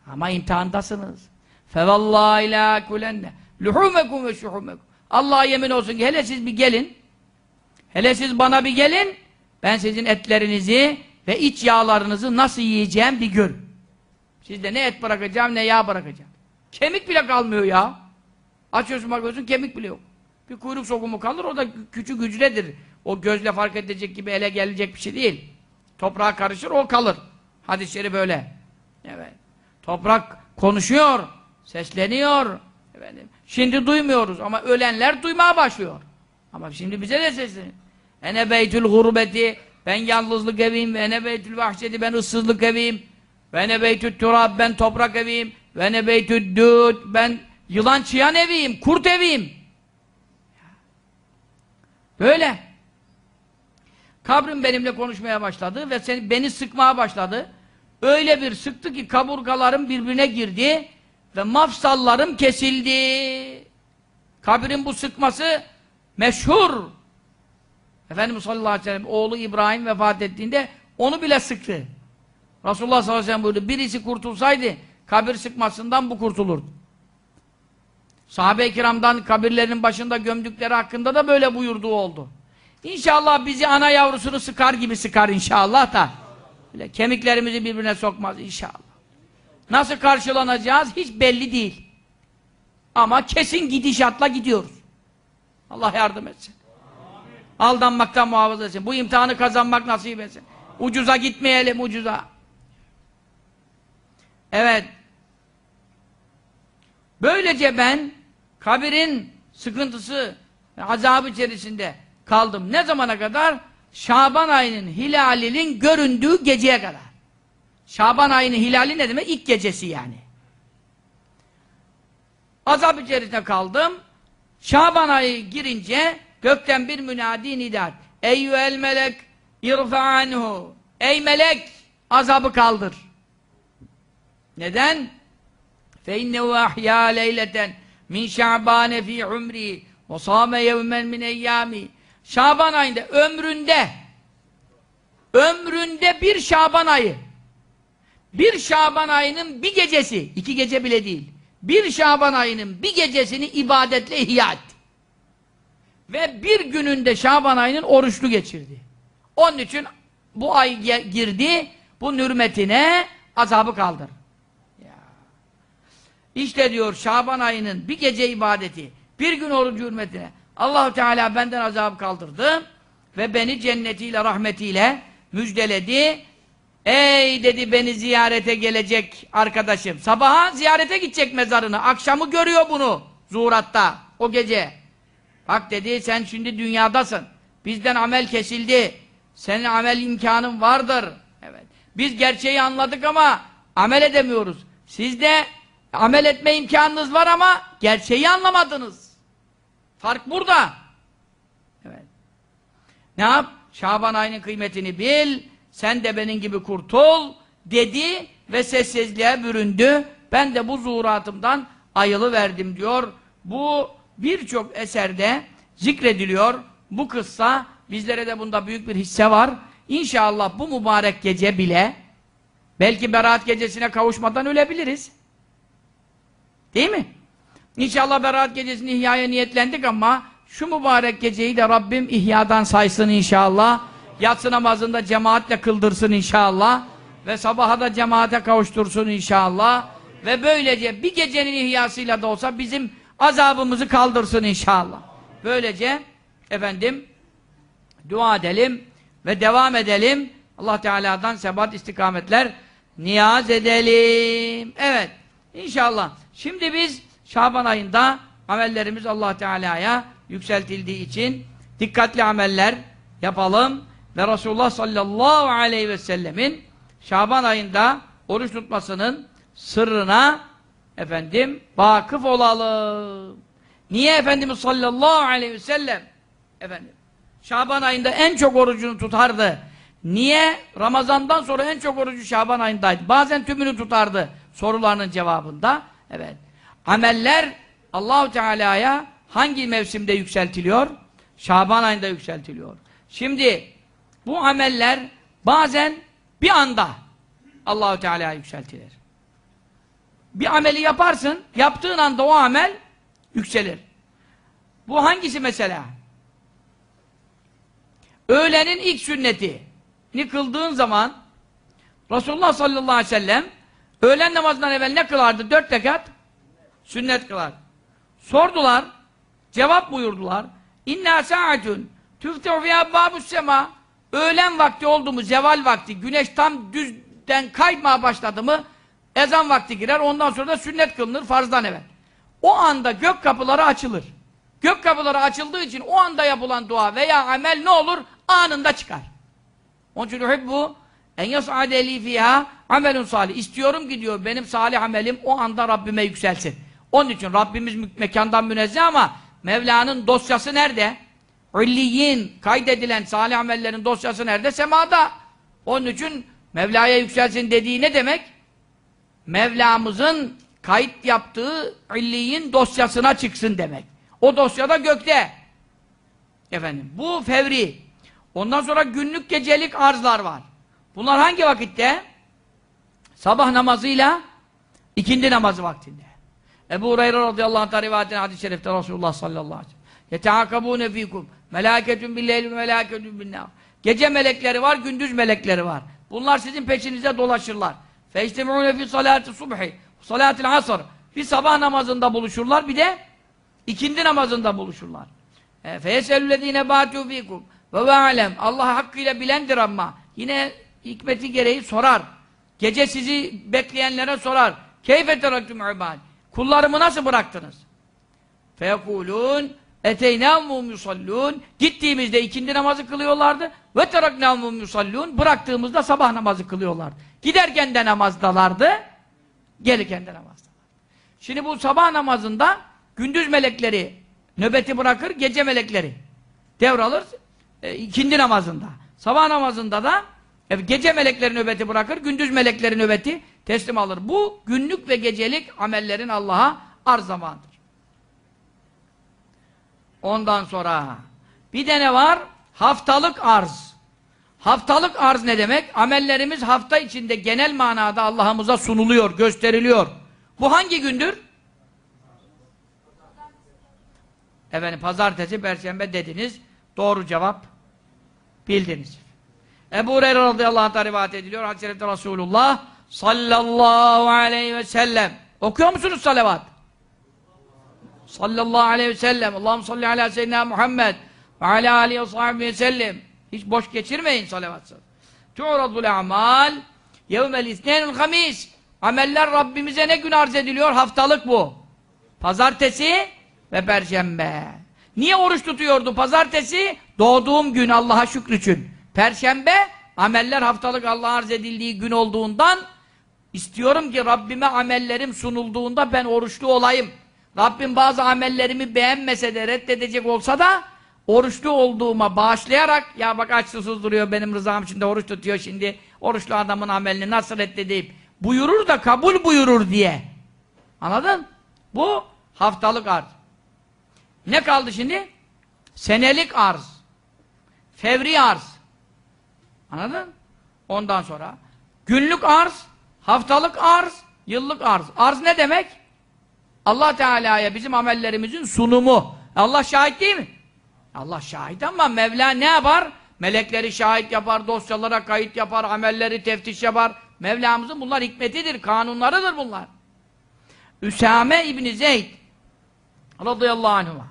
Ama imtihandasınız. Fevallahi la kulenne luhumekum ve şuhumekum. Allah'a yemin olsun ki hele siz bir gelin. Hele siz bana bir gelin. Ben sizin etlerinizi ve iç yağlarınızı nasıl yiyeceğim bir gör. Sizde ne et bırakacağım ne yağ bırakacağım. Kemik bile kalmıyor ya. Açıyorsun bakıyorsun kemik bile yok. Bir kuyruk sokumu kalır o da küçük hücredir. O gözle fark edecek gibi ele gelecek bir şey değil. Toprağa karışır o kalır. Hadisleri böyle. Evet. Toprak konuşuyor, sesleniyor. Efendim. Şimdi duymuyoruz ama ölenler duymaya başlıyor. Ama şimdi bize de sesleniyor. Ene beytül gurbeti ben yalnızlık eviyim ve ene beytül vahşeti ben ıssızlık eviyim. Ve ene beytül turab ben toprak eviyim. Ve ene beytül düt ben yılan çıyan eviyim, kurt eviyim. Böyle. Kabrim benimle konuşmaya başladı ve seni, beni sıkmaya başladı. Öyle bir sıktı ki kaburgalarım birbirine girdi ve mafsallarım kesildi. Kabrin bu sıkması meşhur. Efendimiz sallallahu aleyhi ve sellem oğlu İbrahim vefat ettiğinde onu bile sıktı. Resulullah sallallahu aleyhi ve sellem buyurdu. Birisi kurtulsaydı kabir sıkmasından bu kurtulurdu. Sahabe-i kiramdan kabirlerin başında gömdükleri hakkında da böyle buyurduğu oldu. İnşallah bizi ana yavrusunu sıkar gibi sıkar inşallah da. Böyle kemiklerimizi birbirine sokmaz inşallah. Nasıl karşılanacağız hiç belli değil. Ama kesin gidişatla gidiyoruz. Allah yardım etsin. Aldanmaktan muhafaza etsin. Bu imtihanı kazanmak nasip etsin. Ucuza gitmeyelim ucuza. Evet. Böylece ben kabirin sıkıntısı azabı içerisinde kaldım. Ne zamana kadar? Şaban ayının hilalinin göründüğü geceye kadar. Şaban ayının hilali ne demek? İlk gecesi yani. Azap içerisinde kaldım. Şaban ayı girince gökten bir münadi nidat. Eyyüel melek irfa anhu. Ey melek azabı kaldır. Neden? Fe innehu ahya leyleten min şa'bane fi umri ve sâme yevmen min eyyâmi Şaban ayında ömründe ömründe bir Şaban ayı bir Şaban ayının bir gecesi iki gece bile değil bir Şaban ayının bir gecesini ibadetle ihya etti. Ve bir gününde Şaban ayının oruçlu geçirdi. Onun için bu ay girdi, bu nürmetine azabı kaldır. İşte diyor Şaban ayının bir gece ibadeti, bir gün orucu hürmetine Allahu Teala benden azabı kaldırdı ve beni cennetiyle, rahmetiyle müjdeledi. Ey dedi beni ziyarete gelecek arkadaşım. Sabaha ziyarete gidecek mezarını. Akşamı görüyor bunu zuhuratta o gece. Bak dedi sen şimdi dünyadasın. Bizden amel kesildi. Senin amel imkanın vardır. Evet. Biz gerçeği anladık ama amel edemiyoruz. Siz de Amel etme imkanınız var ama gerçeği anlamadınız. Fark burada. Evet. Ne yap? Şaban ayının kıymetini bil, sen de benim gibi kurtul dedi ve sessizliğe büründü. Ben de bu zuhuratımdan ayılı verdim diyor. Bu birçok eserde zikrediliyor. Bu kıssa bizlere de bunda büyük bir hisse var. İnşallah bu mübarek gece bile belki beraat gecesine kavuşmadan ölebiliriz. Değil mi? İnşallah Berat gecesini ihyaya niyetlendik ama şu mübarek geceyi de Rabbim ihyadan saysın inşallah. Yatsı namazında cemaatle kıldırsın inşallah. Ve sabaha da cemaate kavuştursun inşallah. Ve böylece bir gecenin ihyasıyla da olsa bizim azabımızı kaldırsın inşallah. Böylece efendim dua edelim ve devam edelim. Allah Teala'dan sebat istikametler niyaz edelim. Evet. İnşallah. Şimdi biz Şaban ayında amellerimiz Allah Teala'ya yükseltildiği için dikkatli ameller yapalım ve Resulullah sallallahu aleyhi ve sellemin Şaban ayında oruç tutmasının sırrına efendim vakıf olalım. Niye Efendimiz sallallahu aleyhi ve sellem efendim Şaban ayında en çok orucunu tutardı. Niye? Ramazandan sonra en çok orucu Şaban ayındaydı. Bazen tümünü tutardı sorularının cevabında. Evet. Ameller Allahu Teala'ya hangi mevsimde yükseltiliyor? Şaban ayında yükseltiliyor. Şimdi bu ameller bazen bir anda Allahu Teala'ya yükseltilir. Bir ameli yaparsın, yaptığın anda o amel yükselir. Bu hangisi mesela? Öğlenin ilk sünneti ni kıldığın zaman Resulullah sallallahu aleyhi ve sellem öğlen namazından evvel ne kılardı? Dört rekat sünnet kılar. Sordular, cevap buyurdular. İnna sa'atun tüftehu fiyâ bâbus sema Öğlen vakti oldu mu, zeval vakti, güneş tam düzden kaymaya başladı mı ezan vakti girer, ondan sonra da sünnet kılınır farzdan evvel. O anda gök kapıları açılır. Gök kapıları açıldığı için o anda yapılan dua veya amel ne olur? Anında çıkar. Onun için bu en yas'ade li fiha amelun salih. İstiyorum ki diyor benim salih amelim o anda Rabbime yükselsin. Onun için Rabbimiz mekandan münezzeh ama Mevla'nın dosyası nerede? Ulliyin kaydedilen salih amellerin dosyası nerede? Semada. Onun için Mevla'ya yükselsin dediği ne demek? Mevlamızın kayıt yaptığı illiyin dosyasına çıksın demek. O dosyada gökte. Efendim bu fevri. Ondan sonra günlük gecelik arzlar var. Bunlar hangi vakitte? Sabah namazıyla ikindi namazı vaktinde. Ebu Hureyre radıyallahu anh'ta rivayetin hadis-i şerifte Resulullah sallallahu aleyhi ve sellem. Yeteakabûne fîkum melâketun billeyli ve melâketun binnâr. Gece melekleri var, gündüz melekleri var. Bunlar sizin peşinize dolaşırlar. Feistemûne fî salâti subhi salâtil asr. Bir sabah namazında buluşurlar, bir de ikindi namazında buluşurlar. Bâtû fîkum ve ve alem. Allah hakkıyla bilendir ama yine hikmeti gereği sorar. Gece sizi bekleyenlere sorar. Keyfe teraktum ibad. Kullarımı nasıl bıraktınız? Feyekulûn eteynâhum yusallûn Gittiğimizde ikindi namazı kılıyorlardı. Ve teraknâhum yusallûn Bıraktığımızda sabah namazı kılıyorlardı. Giderken de namazdalardı. Gelirken de namazdalardı. Şimdi bu sabah namazında gündüz melekleri nöbeti bırakır, gece melekleri devralır e, ikindi namazında. Sabah namazında da e, gece melekleri nöbeti bırakır, gündüz melekleri nöbeti teslim alır. Bu günlük ve gecelik amellerin Allah'a arz zamanıdır. Ondan sonra bir de ne var? Haftalık arz. Haftalık arz ne demek? Amellerimiz hafta içinde genel manada Allah'ımıza sunuluyor, gösteriliyor. Bu hangi gündür? Efendim pazartesi, perşembe dediniz. Doğru cevap bildiniz. Ebu Hureyre radıyallahu anh'a rivayet ediliyor. Hadis-i Resulullah sallallahu aleyhi ve sellem. Okuyor musunuz salavat? Sallallahu aleyhi ve sellem. Allahum salli ala seyyidina Muhammed ve ala aleyhi ve sahibi ve sellem. Hiç boş geçirmeyin salavatsız. Tu'radul amal yevmel isneynul hamis. Ameller Rabbimize ne gün arz ediliyor? Haftalık bu. Pazartesi ve perşembe. Niye oruç tutuyordu pazartesi? Doğduğum gün Allah'a şükrüçün. Perşembe ameller haftalık Allah'a arz edildiği gün olduğundan istiyorum ki Rabbime amellerim sunulduğunda ben oruçlu olayım. Rabbim bazı amellerimi beğenmese de reddedecek olsa da oruçlu olduğuma bağışlayarak ya bak aç duruyor benim rızam için de oruç tutuyor şimdi oruçlu adamın amelini nasıl reddedeyim buyurur da kabul buyurur diye. Anladın? Bu haftalık arz. Ne kaldı şimdi? Senelik arz. Fevri arz. Anladın? Ondan sonra günlük arz, haftalık arz, yıllık arz. Arz ne demek? Allah Teala'ya bizim amellerimizin sunumu. Allah şahit değil mi? Allah şahit ama Mevla ne yapar? Melekleri şahit yapar, dosyalara kayıt yapar, amelleri teftiş yapar. Mevlamızın bunlar hikmetidir, kanunlarıdır bunlar. Üsame İbni Zeyd radıyallahu anhuma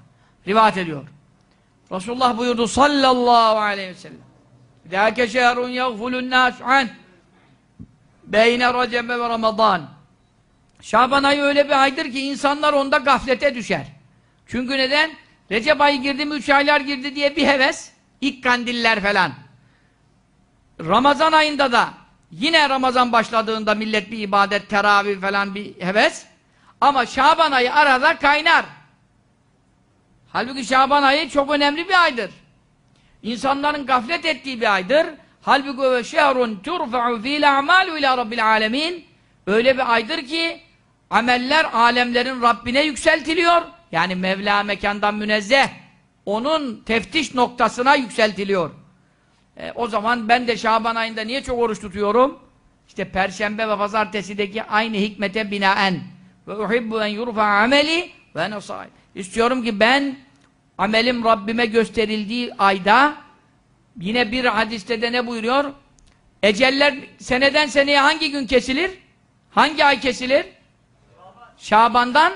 rivayet ediyor. Resulullah buyurdu sallallahu aleyhi ve sellem. Dâke şehrun yagfulun nâs'u an beyne recebe ve ramazan. Şaban ayı öyle bir aydır ki insanlar onda gaflete düşer. Çünkü neden? Recep ayı girdi mi üç aylar girdi diye bir heves. İlk kandiller falan. Ramazan ayında da yine Ramazan başladığında millet bir ibadet, teravih falan bir heves. Ama Şaban ayı arada kaynar. Halbuki Şaban ayı çok önemli bir aydır. İnsanların gaflet ettiği bir aydır. Halbuki ve şehrun turfa'u fil a'malu ila rabbil alemin. Öyle bir aydır ki ameller alemlerin Rabbine yükseltiliyor. Yani Mevla mekandan münezzeh. Onun teftiş noktasına yükseltiliyor. E, o zaman ben de Şaban ayında niye çok oruç tutuyorum? İşte Perşembe ve Pazartesi'deki aynı hikmete binaen ve uhibbu en yurfa ameli ve nasai. İstiyorum ki ben amelim Rabbime gösterildiği ayda yine bir hadiste de ne buyuruyor? Eceller seneden seneye hangi gün kesilir? Hangi ay kesilir? Şaban'dan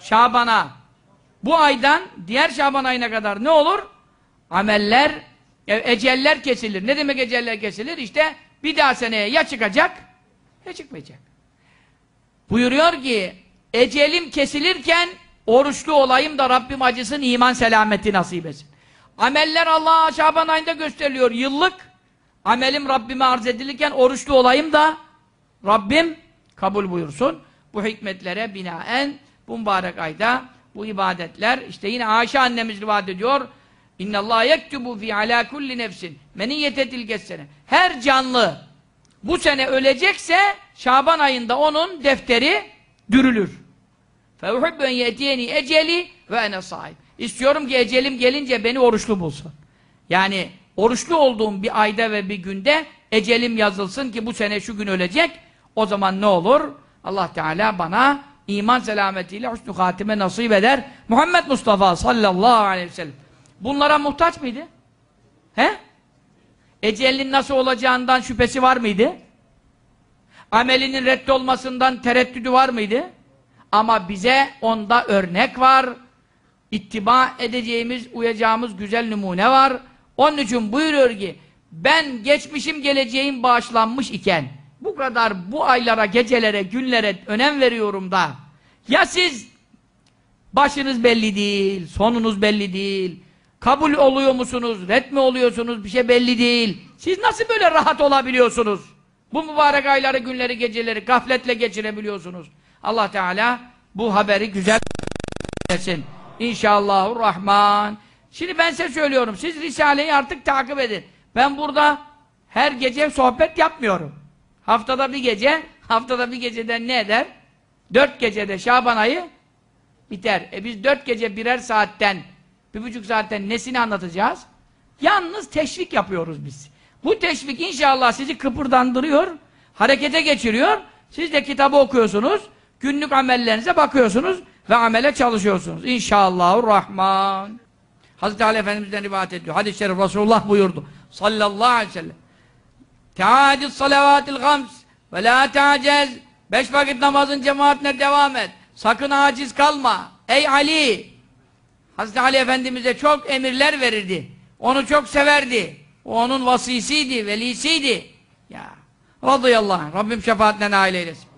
Şaban'a. Bu aydan diğer Şaban ayına kadar ne olur? Ameller, e, eceller kesilir. Ne demek eceller kesilir? İşte bir daha seneye ya çıkacak ya çıkmayacak. Buyuruyor ki ecelim kesilirken oruçlu olayım da Rabbim acısın iman selameti nasip etsin. Ameller Allah'a Şaban ayında gösteriliyor yıllık. Amelim Rabbime arz edilirken oruçlu olayım da Rabbim kabul buyursun. Bu hikmetlere binaen bu mübarek ayda bu ibadetler işte yine Ayşe annemiz rivayet ediyor. İnna Allah yektubu fi ala kulli nefsin meniyete tilkessene. Her canlı bu sene ölecekse Şaban ayında onun defteri dürülür. Fe uhibbu en yetiyeni eceli ve ene sahib. İstiyorum ki ecelim gelince beni oruçlu bulsun. Yani oruçlu olduğum bir ayda ve bir günde ecelim yazılsın ki bu sene şu gün ölecek. O zaman ne olur? Allah Teala bana iman selametiyle husnü hatime nasip eder. Muhammed Mustafa sallallahu aleyhi ve sellem. Bunlara muhtaç mıydı? He? Ecelin nasıl olacağından şüphesi var mıydı? Amelinin reddolmasından tereddüdü var mıydı? Ama bize onda örnek var. İttiba edeceğimiz, uyacağımız güzel numune var. Onun için buyuruyor ki ben geçmişim geleceğim bağışlanmış iken bu kadar bu aylara, gecelere, günlere önem veriyorum da ya siz başınız belli değil, sonunuz belli değil, kabul oluyor musunuz, red mi oluyorsunuz bir şey belli değil. Siz nasıl böyle rahat olabiliyorsunuz? Bu mübarek ayları, günleri, geceleri gafletle geçirebiliyorsunuz. Allah Teala bu haberi güzel etsin. İnşallahurrahman. Şimdi ben size söylüyorum. Siz Risale'yi artık takip edin. Ben burada her gece sohbet yapmıyorum. Haftada bir gece, haftada bir geceden ne eder? Dört gecede Şaban ayı biter. E biz dört gece birer saatten, bir buçuk saatten nesini anlatacağız? Yalnız teşvik yapıyoruz biz. Bu teşvik inşallah sizi kıpırdandırıyor, harekete geçiriyor. Siz de kitabı okuyorsunuz, günlük amellerinize bakıyorsunuz ve amele çalışıyorsunuz. İnşallahurrahman. Hazreti Ali Efendimiz'den rivayet ediyor. Hadis-i şerif Resulullah buyurdu. Sallallahu aleyhi ve sellem. Teadis salavatil gams ve la teacez. Beş vakit namazın cemaatine devam et. Sakın aciz kalma. Ey Ali! Hazreti Ali Efendimiz'e çok emirler verirdi. Onu çok severdi. O onun vasisiydi, velisiydi. Ya. Radıyallahu anh. Rabbim şefaatine nail eylesin.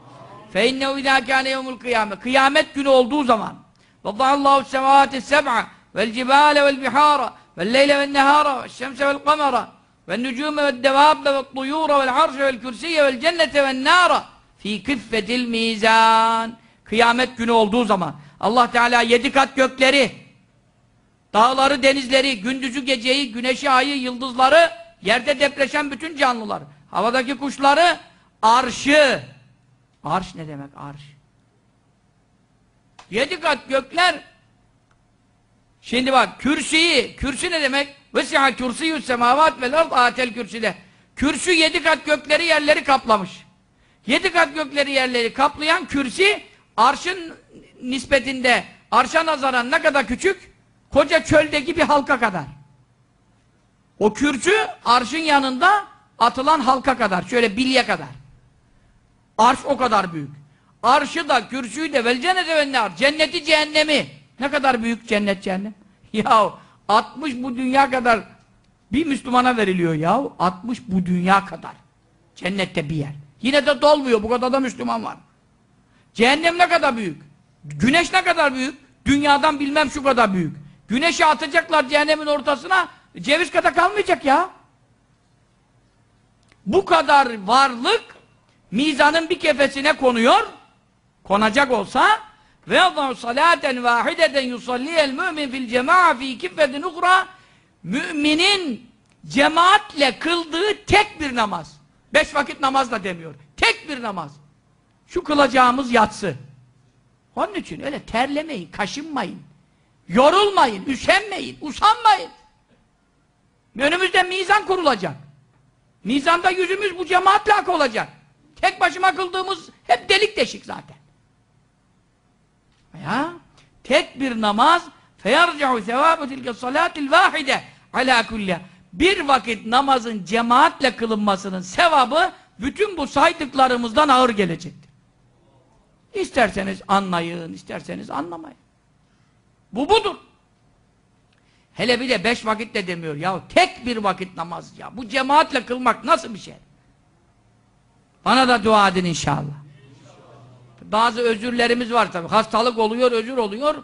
Fe innehu idâ kâne yevmul kıyâme. Kıyamet günü olduğu zaman. Vadallahu semâti seb'a vel cibâle vel bihâra vel leyle vel nehâra vel şemse vel kamera vel nücûme vel devâbbe vel tuyûra vel arşe vel kürsiyye vel cennete vel nâra fi kıffetil mizân. Kıyamet günü olduğu zaman Allah Teala yedi kat gökleri dağları, denizleri, gündüzü, geceyi, güneşi, ayı, yıldızları, yerde depreşen bütün canlılar, havadaki kuşları, arşı. Arş ne demek arş? Yedi kat gökler. Şimdi bak kürsüyü, kürsü ne demek? Vesiha kürsüyü semavat vel ard atel kürsüde. Kürsü yedi kat gökleri yerleri kaplamış. Yedi kat gökleri yerleri kaplayan kürsü arşın nispetinde arşa nazaran ne kadar küçük? Koca çöldeki bir halka kadar. O kürsü arşın yanında atılan halka kadar. Şöyle bilye kadar. Arş o kadar büyük. Arşı da kürsüyü de vel cennete ve nar. Cenneti cehennemi. Ne kadar büyük cennet cehennem? Ya 60 bu dünya kadar bir Müslümana veriliyor ya. 60 bu dünya kadar. Cennette bir yer. Yine de dolmuyor. Bu kadar da Müslüman var. Cehennem ne kadar büyük? Güneş ne kadar büyük? Dünyadan bilmem şu kadar büyük. Güneşi atacaklar cehennemin ortasına ceviz kadar kalmayacak ya. Bu kadar varlık mizanın bir kefesine konuyor. konacak olsa ve yadav salaten vahideten yusalliyel mümin fil cema'a fi kiffetin ukra müminin cemaatle kıldığı tek bir namaz. Beş vakit namaz da demiyor. Tek bir namaz. Şu kılacağımız yatsı. Onun için öyle terlemeyin, kaşınmayın. Yorulmayın, üşenmeyin, usanmayın. Önümüzde mizan kurulacak. Mizanda yüzümüz bu cemaatle hak olacak. Tek başıma kıldığımız hep delik deşik zaten. Ya tek bir namaz feyarci'u sevâbu tilke salâtil vâhide alâ kulle bir vakit namazın cemaatle kılınmasının sevabı bütün bu saydıklarımızdan ağır gelecektir. İsterseniz anlayın, isterseniz anlamayın. Bu budur. Hele bir de beş vakit de demiyor. Ya tek bir vakit namaz ya. Bu cemaatle kılmak nasıl bir şey? Bana da dua edin inşallah. Bazı özürlerimiz var tabi. Hastalık oluyor, özür oluyor.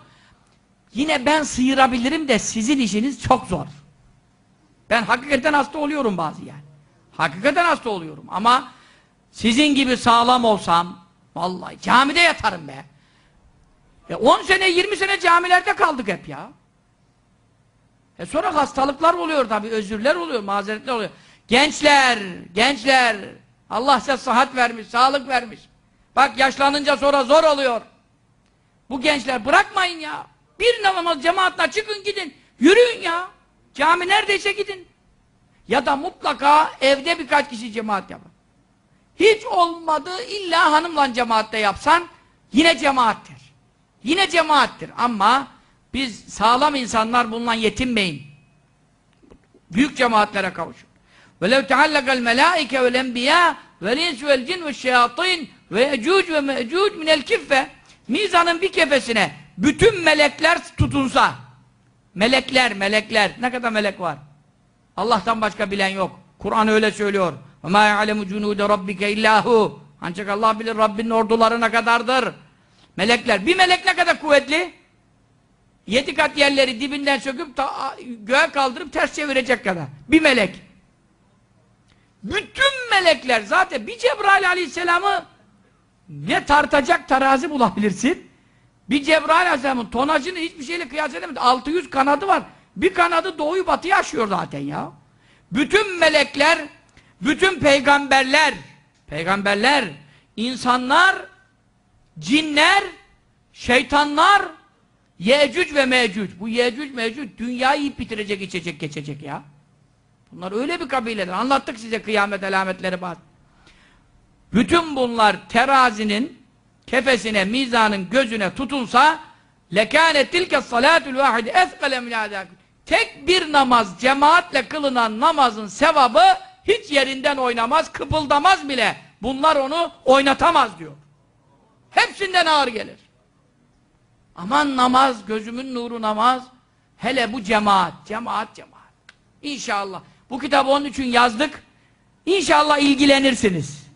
Yine ben sıyırabilirim de sizin işiniz çok zor. Ben hakikaten hasta oluyorum bazı yani. Hakikaten hasta oluyorum ama sizin gibi sağlam olsam vallahi camide yatarım be. E 10 sene 20 sene camilerde kaldık hep ya. E sonra hastalıklar oluyor tabi, özürler oluyor, mazeretler oluyor. Gençler, gençler, Allah size sıhhat vermiş, sağlık vermiş. Bak yaşlanınca sonra zor oluyor. Bu gençler bırakmayın ya. Bir namaz cemaatine çıkın gidin, yürüyün ya. Cami neredeyse gidin. Ya da mutlaka evde birkaç kişi cemaat yapın. Hiç olmadı illa hanımla cemaatte yapsan yine cemaattir. Yine cemaattir ama biz sağlam insanlar bununla yetinmeyin. Büyük cemaatlere kavuşun. وَلَوْ تَعَلَّقَ الْمَلَائِكَ وَالْاَنْبِيَا وَالْاِنْسُ وَالْجِنْ وَالشَّيَاطِينَ وَيَعْجُوجُ وَمَعْجُوجُ مِنَ الْكِفَّةِ Mizanın bir kefesine bütün melekler tutunsa melekler, melekler, ne kadar melek var? Allah'tan başka bilen yok. Kur'an öyle söylüyor. وَمَا يَعْلَمُ جُنُودَ رَبِّكَ اِلَّا هُ Ancak Allah bilir Rabbinin orduları ne kadardır. Melekler. Bir melek ne kadar kuvvetli? Yedi kat yerleri dibinden söküp ta, göğe kaldırıp ters çevirecek kadar. Bir melek. Bütün melekler zaten bir Cebrail aleyhisselamı ne tartacak terazi bulabilirsin? Bir Cebrail aleyhisselamın tonajını hiçbir şeyle kıyas edemedi. 600 kanadı var. Bir kanadı doğuyu batıyı aşıyor zaten ya. Bütün melekler, bütün peygamberler, peygamberler, insanlar, cinler, şeytanlar, Yecüc ve Mecüc. Bu Yecüc Mecüc dünyayı yiyip bitirecek, içecek, geçecek ya. Bunlar öyle bir kabileler. Anlattık size kıyamet alametleri bazı. Bütün bunlar terazinin kefesine, mizanın gözüne tutunsa lekâne tilke salâtul vâhidi minâdâkû Tek bir namaz, cemaatle kılınan namazın sevabı hiç yerinden oynamaz, kıpıldamaz bile. Bunlar onu oynatamaz diyor. Hepsinden ağır gelir. Aman namaz, gözümün nuru namaz. Hele bu cemaat, cemaat, cemaat. İnşallah. Bu kitabı onun için yazdık. İnşallah ilgilenirsiniz.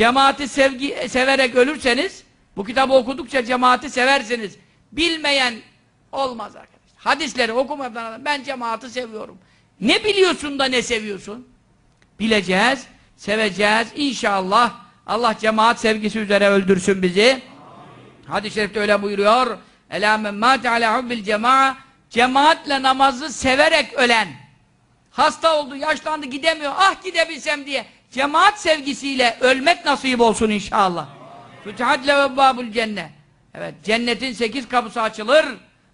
Cemaati sevgi, severek ölürseniz, bu kitabı okudukça cemaati seversiniz. Bilmeyen olmaz arkadaşlar. Hadisleri okumadan adam, ben cemaati seviyorum. Ne biliyorsun da ne seviyorsun? Bileceğiz, seveceğiz. İnşallah Allah cemaat sevgisi üzere öldürsün bizi. Hadis-i şerifte öyle buyuruyor. Elâ men mâte alâ hubbil Cemaatle namazı severek ölen hasta oldu, yaşlandı, gidemiyor. Ah gidebilsem diye cemaat sevgisiyle ölmek nasip olsun inşallah. Fütihat levebbâbul cennet. Evet, cennetin sekiz kapısı açılır.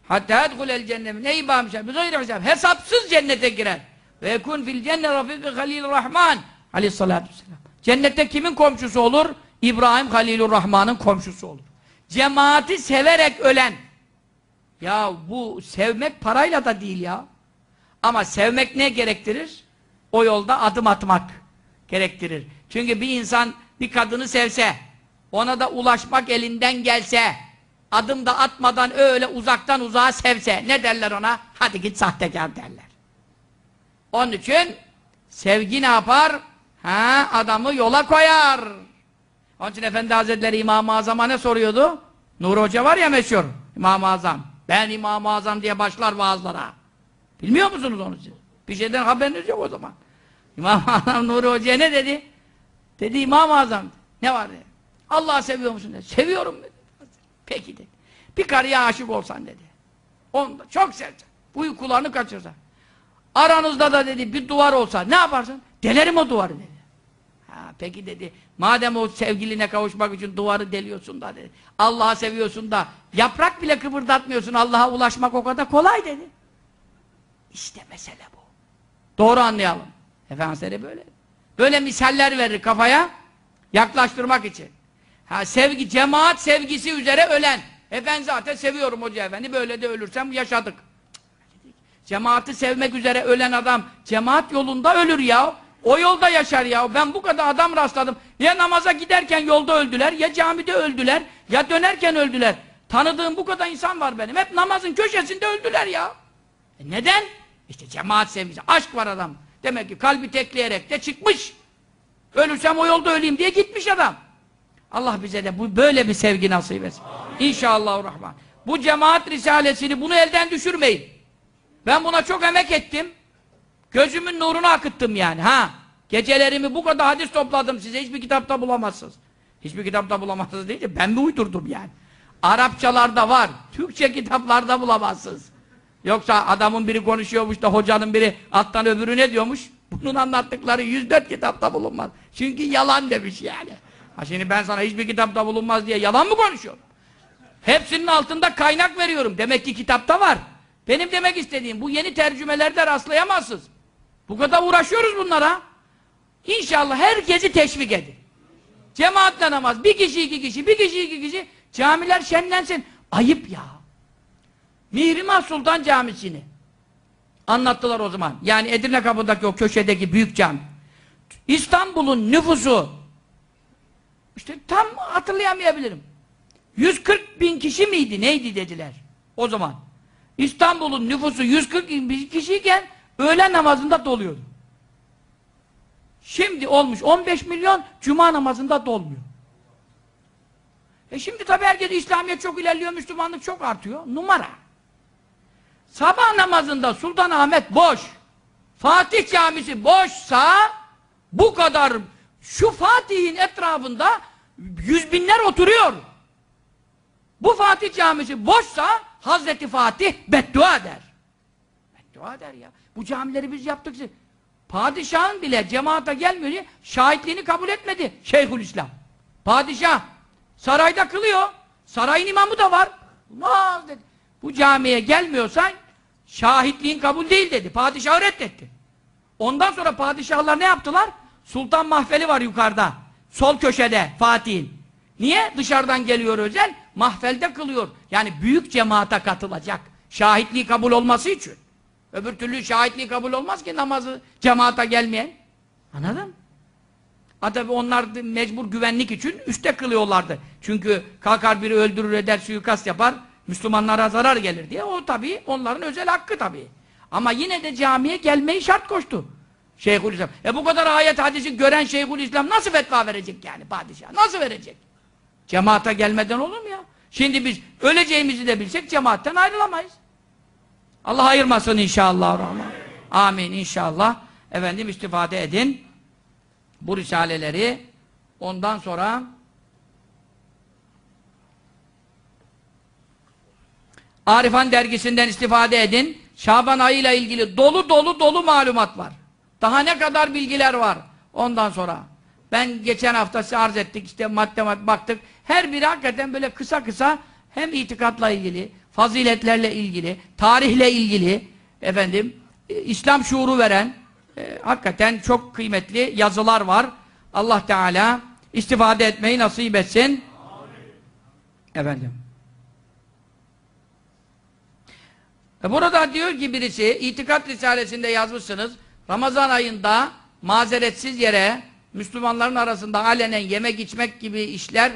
Hatta edhulel cennet. Ne ibâm şer. Hesapsız cennete girer. Ve yekun fil cennet rafiki halil rahman. Aleyhissalâtu vesselam. Cennette kimin komşusu olur? İbrahim Halilur Rahman'ın komşusu olur. Cemaati severek ölen. Ya bu sevmek parayla da değil ya. Ama sevmek ne gerektirir? O yolda adım atmak gerektirir. Çünkü bir insan bir kadını sevse, ona da ulaşmak elinden gelse, adım da atmadan öyle uzaktan uzağa sevse, ne derler ona? Hadi git sahtekar derler. Onun için sevgi ne yapar? Ha, adamı yola koyar. Onun için Efendi Hazretleri İmam-ı Azam'a ne soruyordu? Nur Hoca var ya meşhur, İmam-ı Azam. Ben İmam-ı Azam diye başlar vaazlara. Bilmiyor musunuz onu siz? Bir şeyden haberiniz yok o zaman. İmam-ı Azam Nuri Hoca'ya ne dedi? Dedi İmam-ı Azam. Ne var dedi? Allah'ı seviyor musun dedi. Seviyorum dedi. Peki dedi. Bir karıya aşık olsan dedi. Onu da çok sevsen. Uykularını kaçırsan. Aranızda da dedi bir duvar olsa ne yaparsın? Delerim o duvarı dedi. Ha, peki dedi. Madem o sevgiline kavuşmak için duvarı deliyorsun da dedi. Allah'ı seviyorsun da yaprak bile kıpırdatmıyorsun. Allah'a ulaşmak o kadar kolay dedi. İşte mesele bu. Doğru anlayalım. Efendimiz böyle. Böyle misaller verir kafaya yaklaştırmak için. Ha sevgi, cemaat sevgisi üzere ölen. E ben zaten seviyorum hoca efendi. Böyle de ölürsem yaşadık. Cemaati sevmek üzere ölen adam cemaat yolunda ölür ya. O yolda yaşar ya. Ben bu kadar adam rastladım. Ya namaza giderken yolda öldüler, ya camide öldüler, ya dönerken öldüler. Tanıdığım bu kadar insan var benim. Hep namazın köşesinde öldüler ya. E neden? İşte cemaat sevgisi. Aşk var adam. Demek ki kalbi tekleyerek de çıkmış. Ölürsem o yolda öleyim diye gitmiş adam. Allah bize de bu böyle bir sevgi nasip etsin. İnşallahurrahman. Bu cemaat risalesini bunu elden düşürmeyin. Ben buna çok emek ettim. Gözümün nurunu akıttım yani. Ha. Gecelerimi bu kadar hadis topladım size. Hiçbir kitapta bulamazsınız. Hiçbir kitapta bulamazsınız deyince ben mi uydurdum yani? Arapçalarda var. Türkçe kitaplarda bulamazsınız. Yoksa adamın biri konuşuyormuş da hocanın biri alttan öbürü ne diyormuş? Bunun anlattıkları 104 kitapta bulunmaz. Çünkü yalan demiş yani. Ha şimdi ben sana hiçbir kitapta bulunmaz diye yalan mı konuşuyorum? Hepsinin altında kaynak veriyorum. Demek ki kitapta var. Benim demek istediğim bu yeni tercümelerde rastlayamazsınız. Bu kadar uğraşıyoruz bunlara. İnşallah herkesi teşvik edin. Cemaatle namaz. Bir kişi iki kişi, bir kişi iki kişi. Camiler şenlensin. Ayıp ya. Mihrimah Sultan Camisi'ni anlattılar o zaman. Yani Edirne kapındaki o köşedeki büyük cami. İstanbul'un nüfusu işte tam hatırlayamayabilirim. 140 bin kişi miydi neydi dediler o zaman. İstanbul'un nüfusu 140 bin kişiyken öğlen namazında doluyordu. Şimdi olmuş 15 milyon cuma namazında dolmuyor. E şimdi tabi herkes İslamiyet çok ilerliyor, Müslümanlık çok artıyor. Numara. Sabah namazında Sultanahmet boş. Fatih Camisi boşsa bu kadar şu Fatih'in etrafında yüz binler oturuyor. Bu Fatih Camisi boşsa Hazreti Fatih beddua der. Beddua der ya. Bu camileri biz yaptık. Padişahın bile cemaate gelmiyor diye şahitliğini kabul etmedi Şeyhülislam. Padişah sarayda kılıyor. Sarayın imamı da var. Olmaz. Bu camiye gelmiyorsan şahitliğin kabul değil dedi. Padişahı reddetti. Ondan sonra padişahlar ne yaptılar? Sultan mahfeli var yukarıda. Sol köşede Fatih'in. Niye? Dışarıdan geliyor özel. Mahfelde kılıyor. Yani büyük cemaate katılacak. Şahitliği kabul olması için. Öbür türlü şahitliği kabul olmaz ki namazı cemaata gelmeyen. Anladın? Ha tabi onlar mecbur güvenlik için üstte kılıyorlardı. Çünkü kalkar biri öldürür eder suikast yapar. Müslümanlara zarar gelir diye. O tabi onların özel hakkı tabi. Ama yine de camiye gelmeyi şart koştu. Şeyhülislam. E bu kadar ayet hadisi gören Şeyhülislam nasıl fetva verecek yani padişah? Nasıl verecek? Cemaate gelmeden olur mu ya? Şimdi biz öleceğimizi de bilsek cemaatten ayrılamayız. Allah ayırmasın inşallah. Rahman. Amin inşallah. Efendim istifade edin. Bu risaleleri ondan sonra Arifan dergisinden istifade edin. Şaban ayıyla ilgili dolu dolu dolu malumat var. Daha ne kadar bilgiler var. Ondan sonra ben geçen hafta size arz ettik işte madde baktık. Her biri hakikaten böyle kısa kısa hem itikatla ilgili, faziletlerle ilgili, tarihle ilgili efendim e, İslam şuuru veren e, hakikaten çok kıymetli yazılar var. Allah Teala istifade etmeyi nasip etsin. Amin. Efendim. E burada diyor ki birisi itikat risalesinde yazmışsınız. Ramazan ayında mazeretsiz yere Müslümanların arasında alenen yemek içmek gibi işler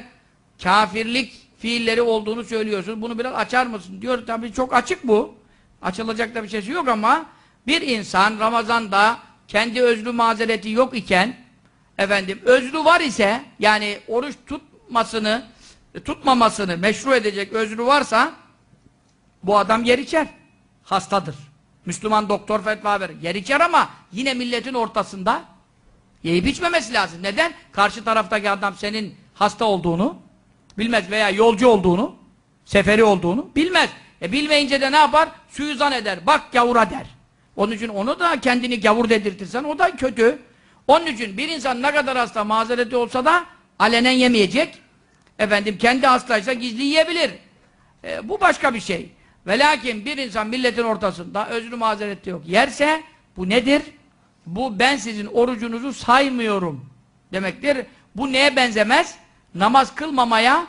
kafirlik fiilleri olduğunu söylüyorsun. Bunu biraz açar mısın? Diyor tabii çok açık bu. Açılacak da bir şey yok ama bir insan Ramazan'da kendi özlü mazereti yok iken efendim özlü var ise yani oruç tutmasını tutmamasını meşru edecek özlü varsa bu adam yer içer. Hastadır. Müslüman doktor fetva verir. Yer içer ama yine milletin ortasında yiyip içmemesi lazım. Neden? Karşı taraftaki adam senin hasta olduğunu bilmez veya yolcu olduğunu Seferi olduğunu bilmez. E bilmeyince de ne yapar? Suizan eder. Bak gavura der. Onun için onu da kendini gavur dedirtirsen o da kötü. Onun için bir insan ne kadar hasta mazereti olsa da alenen yemeyecek. Efendim kendi hastaysa gizli yiyebilir. E, bu başka bir şey. Ve lakin bir insan milletin ortasında özrü mazereti yok. Yerse bu nedir? Bu ben sizin orucunuzu saymıyorum demektir. Bu neye benzemez? Namaz kılmamaya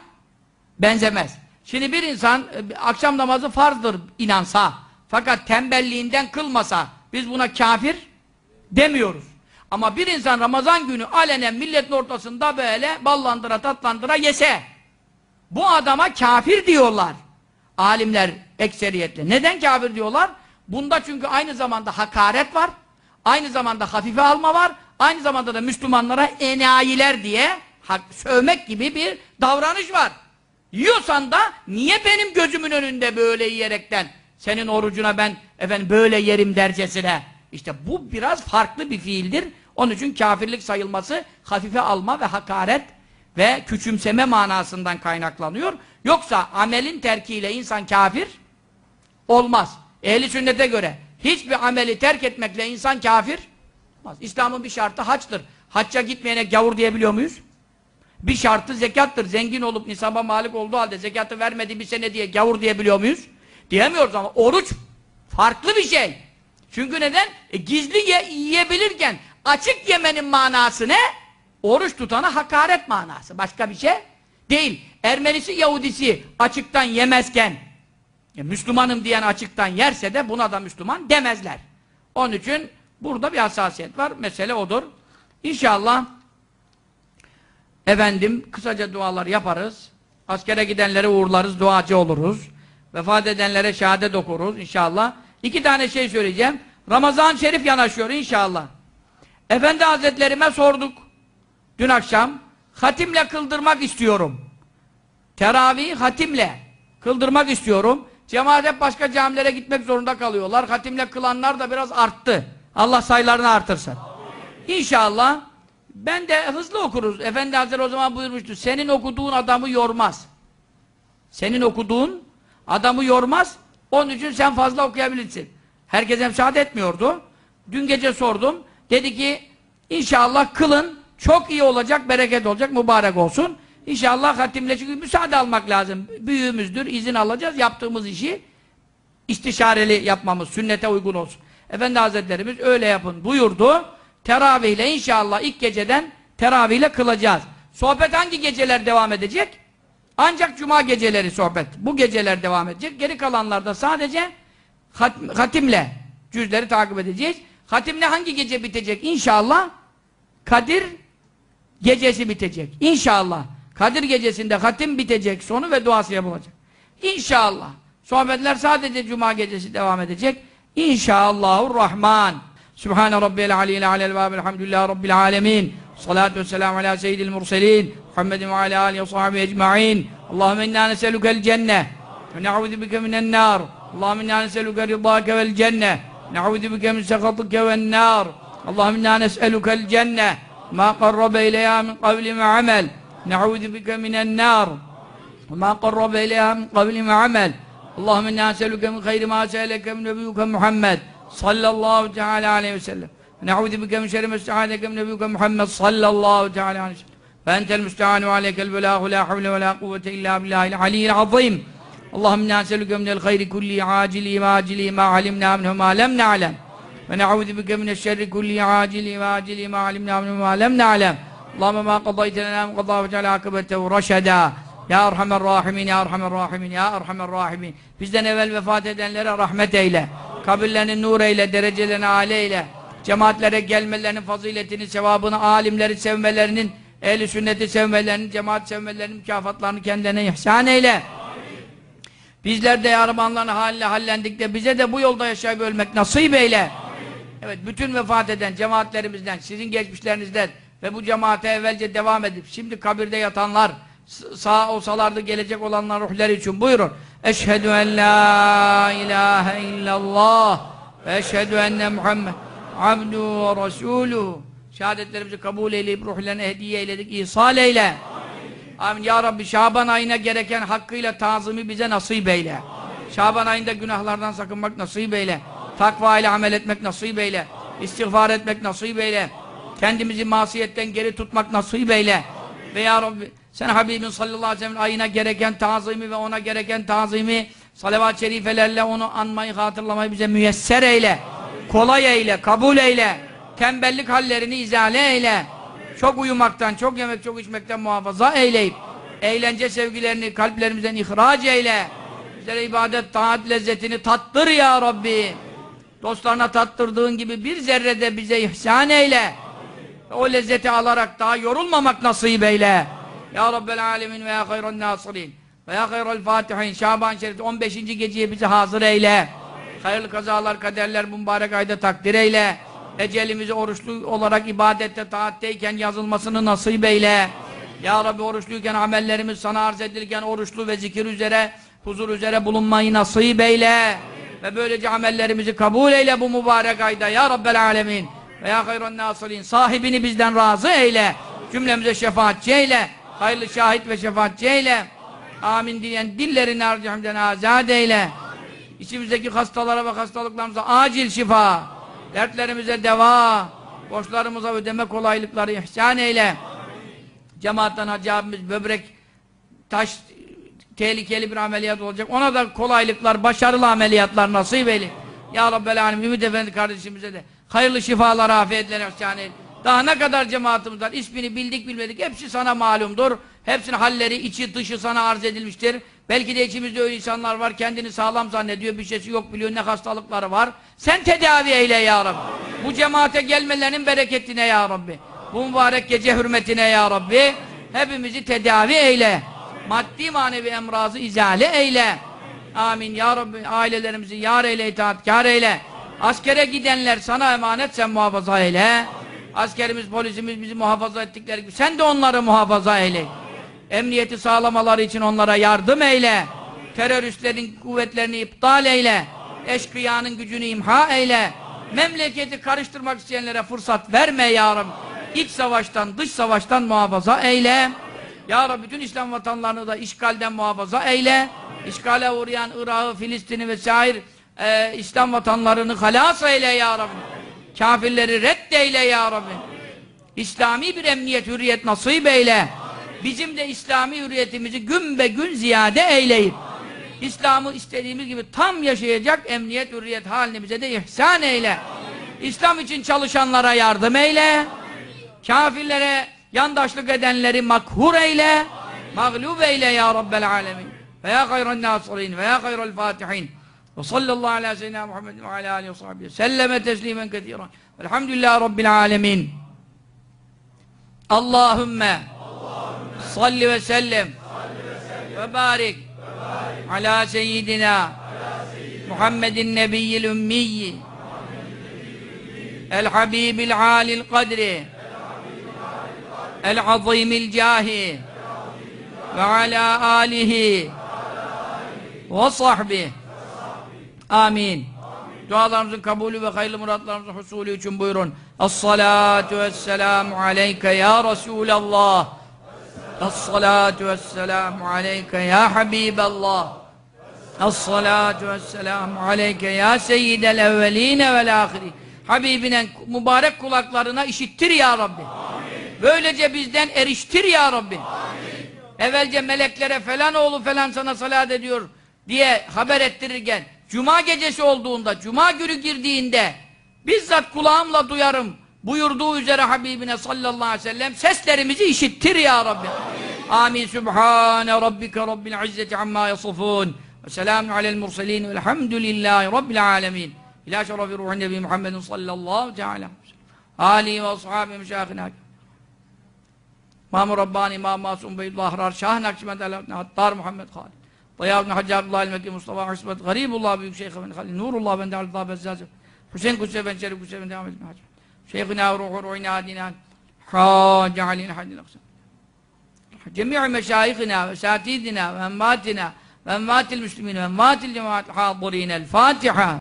benzemez. Şimdi bir insan e, akşam namazı farzdır inansa fakat tembelliğinden kılmasa biz buna kafir demiyoruz. Ama bir insan Ramazan günü alenen milletin ortasında böyle ballandıra tatlandıra yese bu adama kafir diyorlar. Alimler ekseriyetle. Neden kafir diyorlar? Bunda çünkü aynı zamanda hakaret var. Aynı zamanda hafife alma var. Aynı zamanda da Müslümanlara enayiler diye sövmek gibi bir davranış var. Yiyorsan da niye benim gözümün önünde böyle yiyerekten senin orucuna ben efendim böyle yerim dercesine. İşte bu biraz farklı bir fiildir. Onun için kafirlik sayılması hafife alma ve hakaret ve küçümseme manasından kaynaklanıyor. Yoksa amelin terkiyle insan kafir olmaz. Ehli sünnete göre hiçbir ameli terk etmekle insan kafir olmaz. İslam'ın bir şartı haçtır. Hacca gitmeyene gavur diyebiliyor muyuz? Bir şartı zekattır. Zengin olup nisaba malik olduğu halde zekatı vermediği bir sene diye gavur diyebiliyor muyuz? Diyemiyoruz ama oruç farklı bir şey. Çünkü neden? E, gizli ye yiyebilirken açık yemenin manası ne? Oruç tutana hakaret manası. Başka bir şey değil. Ermenisi Yahudisi açıktan yemezken e, Müslümanım diyen açıktan yerse de buna da Müslüman demezler. Onun için burada bir hassasiyet var. Mesele odur. İnşallah efendim kısaca dualar yaparız. Askere gidenleri uğurlarız, duacı oluruz. Vefat edenlere şehadet okuruz inşallah. İki tane şey söyleyeceğim. Ramazan Şerif yanaşıyor inşallah. Efendi Hazretlerime sorduk. Dün akşam hatimle kıldırmak istiyorum. Teravih hatimle kıldırmak istiyorum. Cemaat hep başka camilere gitmek zorunda kalıyorlar. Hatimle kılanlar da biraz arttı. Allah sayılarını artırsın. İnşallah ben de hızlı okuruz. Efendi Hazretleri o zaman buyurmuştu. Senin okuduğun adamı yormaz. Senin okuduğun adamı yormaz. Onun için sen fazla okuyabilirsin. Herkese müsaade etmiyordu. Dün gece sordum. Dedi ki inşallah kılın çok iyi olacak, bereket olacak, mübarek olsun. İnşallah hatimle çünkü müsaade almak lazım. Büyüğümüzdür, izin alacağız. Yaptığımız işi istişareli yapmamız, sünnete uygun olsun. Efendi Hazretlerimiz öyle yapın buyurdu. Teravihle inşallah ilk geceden teravihle kılacağız. Sohbet hangi geceler devam edecek? Ancak cuma geceleri sohbet. Bu geceler devam edecek. Geri kalanlarda sadece hat hatimle cüzleri takip edeceğiz. Hatimle hangi gece bitecek? İnşallah Kadir gecesi bitecek. İnşallah. Kadir gecesinde hatim bitecek. Sonu ve duası yapılacak. İnşallah. Sohbetler sadece cuma gecesi devam edecek. İnşallahurrahman. Sübhane Rabbiyel aliyyil alel ve elhamdülillahi Rabbil alemin. Salatu ve selamu ala seyyidil murselin. Muhammedin ve ala alihi ve sahibi ecma'in. Allahümme inna neselükel cenne. Ve ne'udhu bike minen nar. Allahümme inna neselüke rıdâke vel cenne. Ne'udhu bike min sekatike vel nar. Allahümme inna neselükel cenne. Ma qarrabe ileyha min kavli ve amel. Ne'udhu bike minen nar. وما قرب إليها من قبل ما عمل. اللهم إنا نسألك من خير ما سألك من نبيك محمد صلى الله تعالى عليه وسلم. نعوذ بك من شر ما استعاذك من نبيك محمد صلى الله تعالى عليه وسلم. فأنت المستعان وعليك البلاغ لا حول ولا قوة إلا بالله العلي العظيم. اللهم إنا نسألك من الخير كل عاجل وآجل ما علمنا منه ما لم نعلم. ونعوذ بك من الشر كل عاجل وآجل ما علمنا منه ما لم نعلم. Allahümme ma kadaytena min kadâ ve cel akıbetehu reşedâ. Ya Erhamer Rahimin, Ya Erhamer Rahimin, Ya Erhamer Rahimin. Bizden evvel vefat edenlere rahmet eyle. Kabirlerini nur eyle, derecelerini âle eyle. Cemaatlere gelmelerinin faziletini, sevabını, alimleri sevmelerinin, ehli sünneti sevmelerinin, cemaat sevmelerinin mükafatlarını kendilerine ihsan eyle. Bizler de yarımanların haline hallendik de bize de bu yolda yaşayıp ölmek nasip eyle. Evet, bütün vefat eden cemaatlerimizden, sizin geçmişlerinizden, ve bu cemaate evvelce devam edip şimdi kabirde yatanlar, sağ olsalardı gelecek olanlar ruhları için buyurun. Eşhedü en la ilahe illallah ve eşhedü enne Muhammed abdu ve resuluhu. Şehadetlerimizi kabul eyleyip ruhlarına hediye eyledik, ihsal eyle. Amin. Ya Rabbi Şaban ayına gereken hakkıyla tazimi bize nasip eyle. Şaban ayında günahlardan sakınmak nasip eyle. Takva ile amel etmek nasip eyle. İstiğfar etmek nasip eyle. Kendimizi masiyetten geri tutmak nasip eyle. Ve Ya Rabbi sen Habibin sallallahu aleyhi ve sellem ayına gereken tazimi ve ona gereken tazimi salavat-ı şerifelerle onu anmayı, hatırlamayı bize müyesser eyle. Kolay eyle, kabul eyle. Tembellik hallerini izale eyle. Çok uyumaktan, çok yemek, çok içmekten muhafaza eyleyip eğlence sevgilerini kalplerimizden ihraç eyle. Bizlere ibadet, taat lezzetini tattır ya Rabbi. Dostlarına tattırdığın gibi bir zerrede bize ihsan eyle. O lezzeti alarak daha yorulmamak nasip eyle. Ya Rabbel Alemin ve ya hayran nasirin ve ya hayral fatihin Şaban Şerif 15. geceye bizi hazır eyle. Hayırlı kazalar, kaderler mübarek ayda takdir eyle. Ecelimizi oruçlu olarak ibadette, taatteyken yazılmasını nasip eyle. Ya Rabbi oruçluyken amellerimiz sana arz edilirken oruçlu ve zikir üzere, huzur üzere bulunmayı nasip eyle. Ve böylece amellerimizi kabul eyle bu mübarek ayda ya Rabbel Alemin. Ve ya hayran sahibini bizden razı eyle. Cümlemize şefaatçi eyle. Hayırlı şahit ve şefaatçi eyle. Amin diyen dillerini harcamden azad eyle. İçimizdeki hastalara ve hastalıklarımıza acil şifa. Dertlerimize deva. Borçlarımıza ödeme kolaylıkları ihsan eyle. Cemaatten hacı abimiz böbrek taş tehlikeli bir ameliyat olacak. Ona da kolaylıklar, başarılı ameliyatlar nasip eyle. Ya Rabbel Alem, Ümit Efendi kardeşimize de hayırlı şifalar, afiyetler ihsan eyle. Daha ne kadar cemaatimiz var, ismini bildik bilmedik, hepsi sana malumdur. Hepsinin halleri, içi dışı sana arz edilmiştir. Belki de içimizde öyle insanlar var, kendini sağlam zannediyor, bir şeysi yok biliyor, ne hastalıkları var. Sen tedavi eyle ya Rabbi. Bu cemaate gelmelerinin bereketine ya Rabbi. Bu mübarek gece hürmetine ya Rabbi. Hepimizi tedavi eyle. Maddi manevi emrazı izale eyle. Amin ya Rabbi. Ailelerimizi yar eyle, itaatkar eyle. Askere gidenler sana emanet sen muhafaza eyle. Askerimiz, polisimiz bizi muhafaza ettikleri gibi sen de onları muhafaza eyle. Emniyeti sağlamaları için onlara yardım eyle. Teröristlerin kuvvetlerini iptal eyle. Eşkıyanın gücünü imha eyle. Memleketi karıştırmak isteyenlere fırsat verme ya Rabbi. İç savaştan, dış savaştan muhafaza eyle. Ya Rabbi bütün İslam vatanlarını da işgalden muhafaza eyle. İşgale uğrayan Irak'ı, Filistin'i vesaire e, İslam vatanlarını halas eyle ya Rabbi. Kafirleri reddeyle ya Rabbi. İslami bir emniyet, hürriyet nasip eyle. Bizim de İslami hürriyetimizi gün be gün ziyade eyleyip İslam'ı istediğimiz gibi tam yaşayacak emniyet, hürriyet halini bize de ihsan eyle. İslam için çalışanlara yardım eyle. Kafirlere yandaşlık edenleri makhur eyle. Mağlub eyle ya Rabbel alemin. Ve ya hayran nasirin ve ya hayral fatihin. Ve sallallahu ala seyyidina Muhammed ve ala alihi ve sahbihi. Selleme teslimen kethiren. Velhamdülillahi Rabbil alemin. Allahümme salli ve sellem ve barik ala seyyidina Muhammedin nebiyyil ümmiyyi el habibil alil kadri el azimil cahi ve ala alihi ve sahbihi amin. Dualarımızın kabulü ve hayırlı muratlarımızın husulü için buyurun. Es-salatu vesselamu aleyke ya Resulallah. Es-salatu vesselamu aleyke ya Habiballah. Es-salatu vesselamu aleyke ya seyyidel evveline vel ahirin Habibinin mübarek kulaklarına işittir ya Rabbi. Böylece bizden eriştir ya Rabbi. Evvelce meleklere falan oğlu falan sana salat ediyor diye haber ettirirken Cuma gecesi olduğunda, Cuma günü girdiğinde bizzat kulağımla duyarım buyurduğu üzere Habibine sallallahu aleyhi ve sellem seslerimizi işittir ya Rabbi. Amin. Sübhane Rabbike Rabbil İzzeti amma yasifun. Ve selamun alel murselin. Velhamdülillahi Rabbil alemin. İlâ şerefi ruhun nebi Muhammedin sallallahu teala. Ali ve ashabi müşahına. İmam-ı Rabbani, İmam-ı Masum Beydullah Ahrar, Şah Nakşibend Alâbni Hattar Muhammed Halid. ويا ابن حجر الله المكي مصطفى عصبة غريب الله بيك شيخ من خلي نور الله بن دار الضاب الزاز. حسين قدس بن شريف قدس بن دامز بن شيخنا وروح روحنا دينا. حاج علينا حد نقص جميع مشايخنا وساتيدنا وأماتنا وأمات المسلمين وأمات الجماعة الحاضرين. الفاتحة.